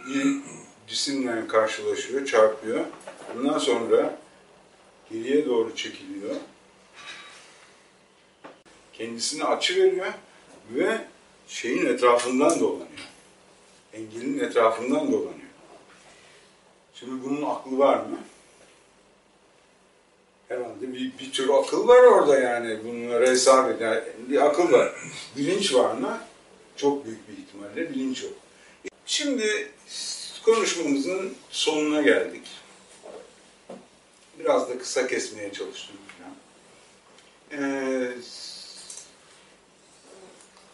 bir cisimle karşılaşıyor, çarpıyor. Bundan sonra geriye doğru çekiliyor. Kendisini açı veriyor ve şeyin etrafından dolanıyor. Engelin etrafından dolanıyor. Şimdi bunun aklı var mı? Herhalde bir, bir tür akıl var orada yani. Bunlara hesap eden bir akıl var. Bilinç var mı? Çok büyük bir ihtimalle bilinç yok. Şimdi konuşmamızın sonuna geldik. Biraz da kısa kesmeye çalıştım. Ee,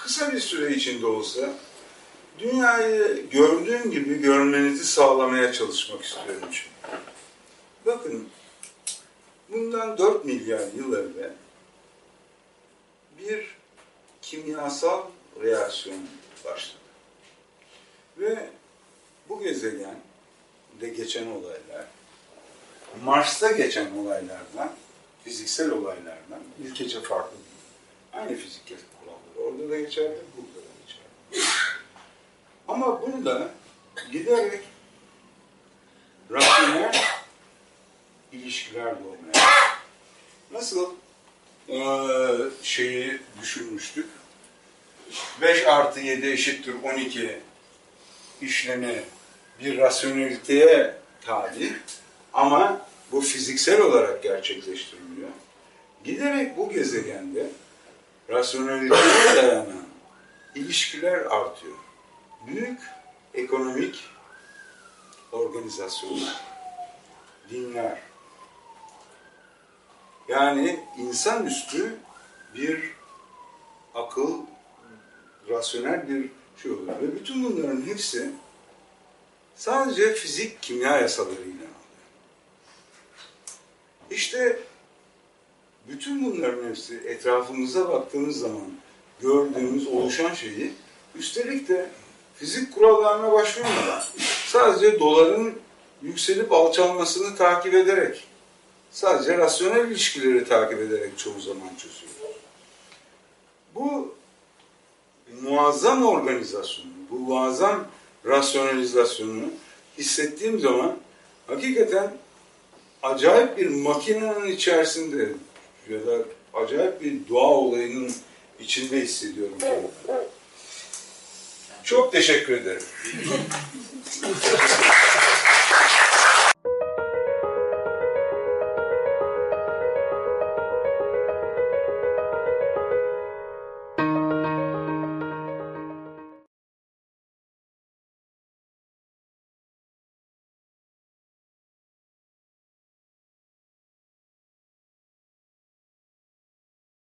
kısa bir süre içinde olsa dünyayı gördüğüm gibi görmenizi sağlamaya çalışmak istiyorum şimdi. Bakın bundan 4 milyar yıl evvel bir kimyasal reaksiyon başladı. Ve bu gezegende geçen olaylar Mars'ta geçen olaylardan, fiziksel olaylardan bir gece farklı. Aynı fizik kuralları orada da geçerli, burada da geçerli. Ama burada giderek rasyonel ilişkiler doğmaya. Nasıl eee, şeyi düşünmüştük? 5 artı 7 eşittir 12 işlemi bir rasyoneliteye tabi ama bu fiziksel olarak gerçekleştiriliyor. Giderek bu gezegende rasyoneliteye dayanan ilişkiler artıyor. Büyük ekonomik organizasyonlar, dinler, yani insanüstü bir akıl, rasyonel bir şey oluyor. Ve bütün bunların hepsi sadece fizik, kimya yasalarıyla alıyor. İşte bütün bunların hepsi etrafımıza baktığımız zaman gördüğümüz, oluşan şeyi üstelik de fizik kurallarına başvurmadan sadece doların yükselip alçalmasını takip ederek sadece rasyonel ilişkileri takip ederek çoğu zaman çözüyor. Bu muazzam organizasyonu, bu muazzam rasyonalizasyonu hissettiğim zaman hakikaten acayip bir makinenin içerisinde ya da acayip bir dua olayının içinde hissediyorum kendimi. Çok teşekkür ederim.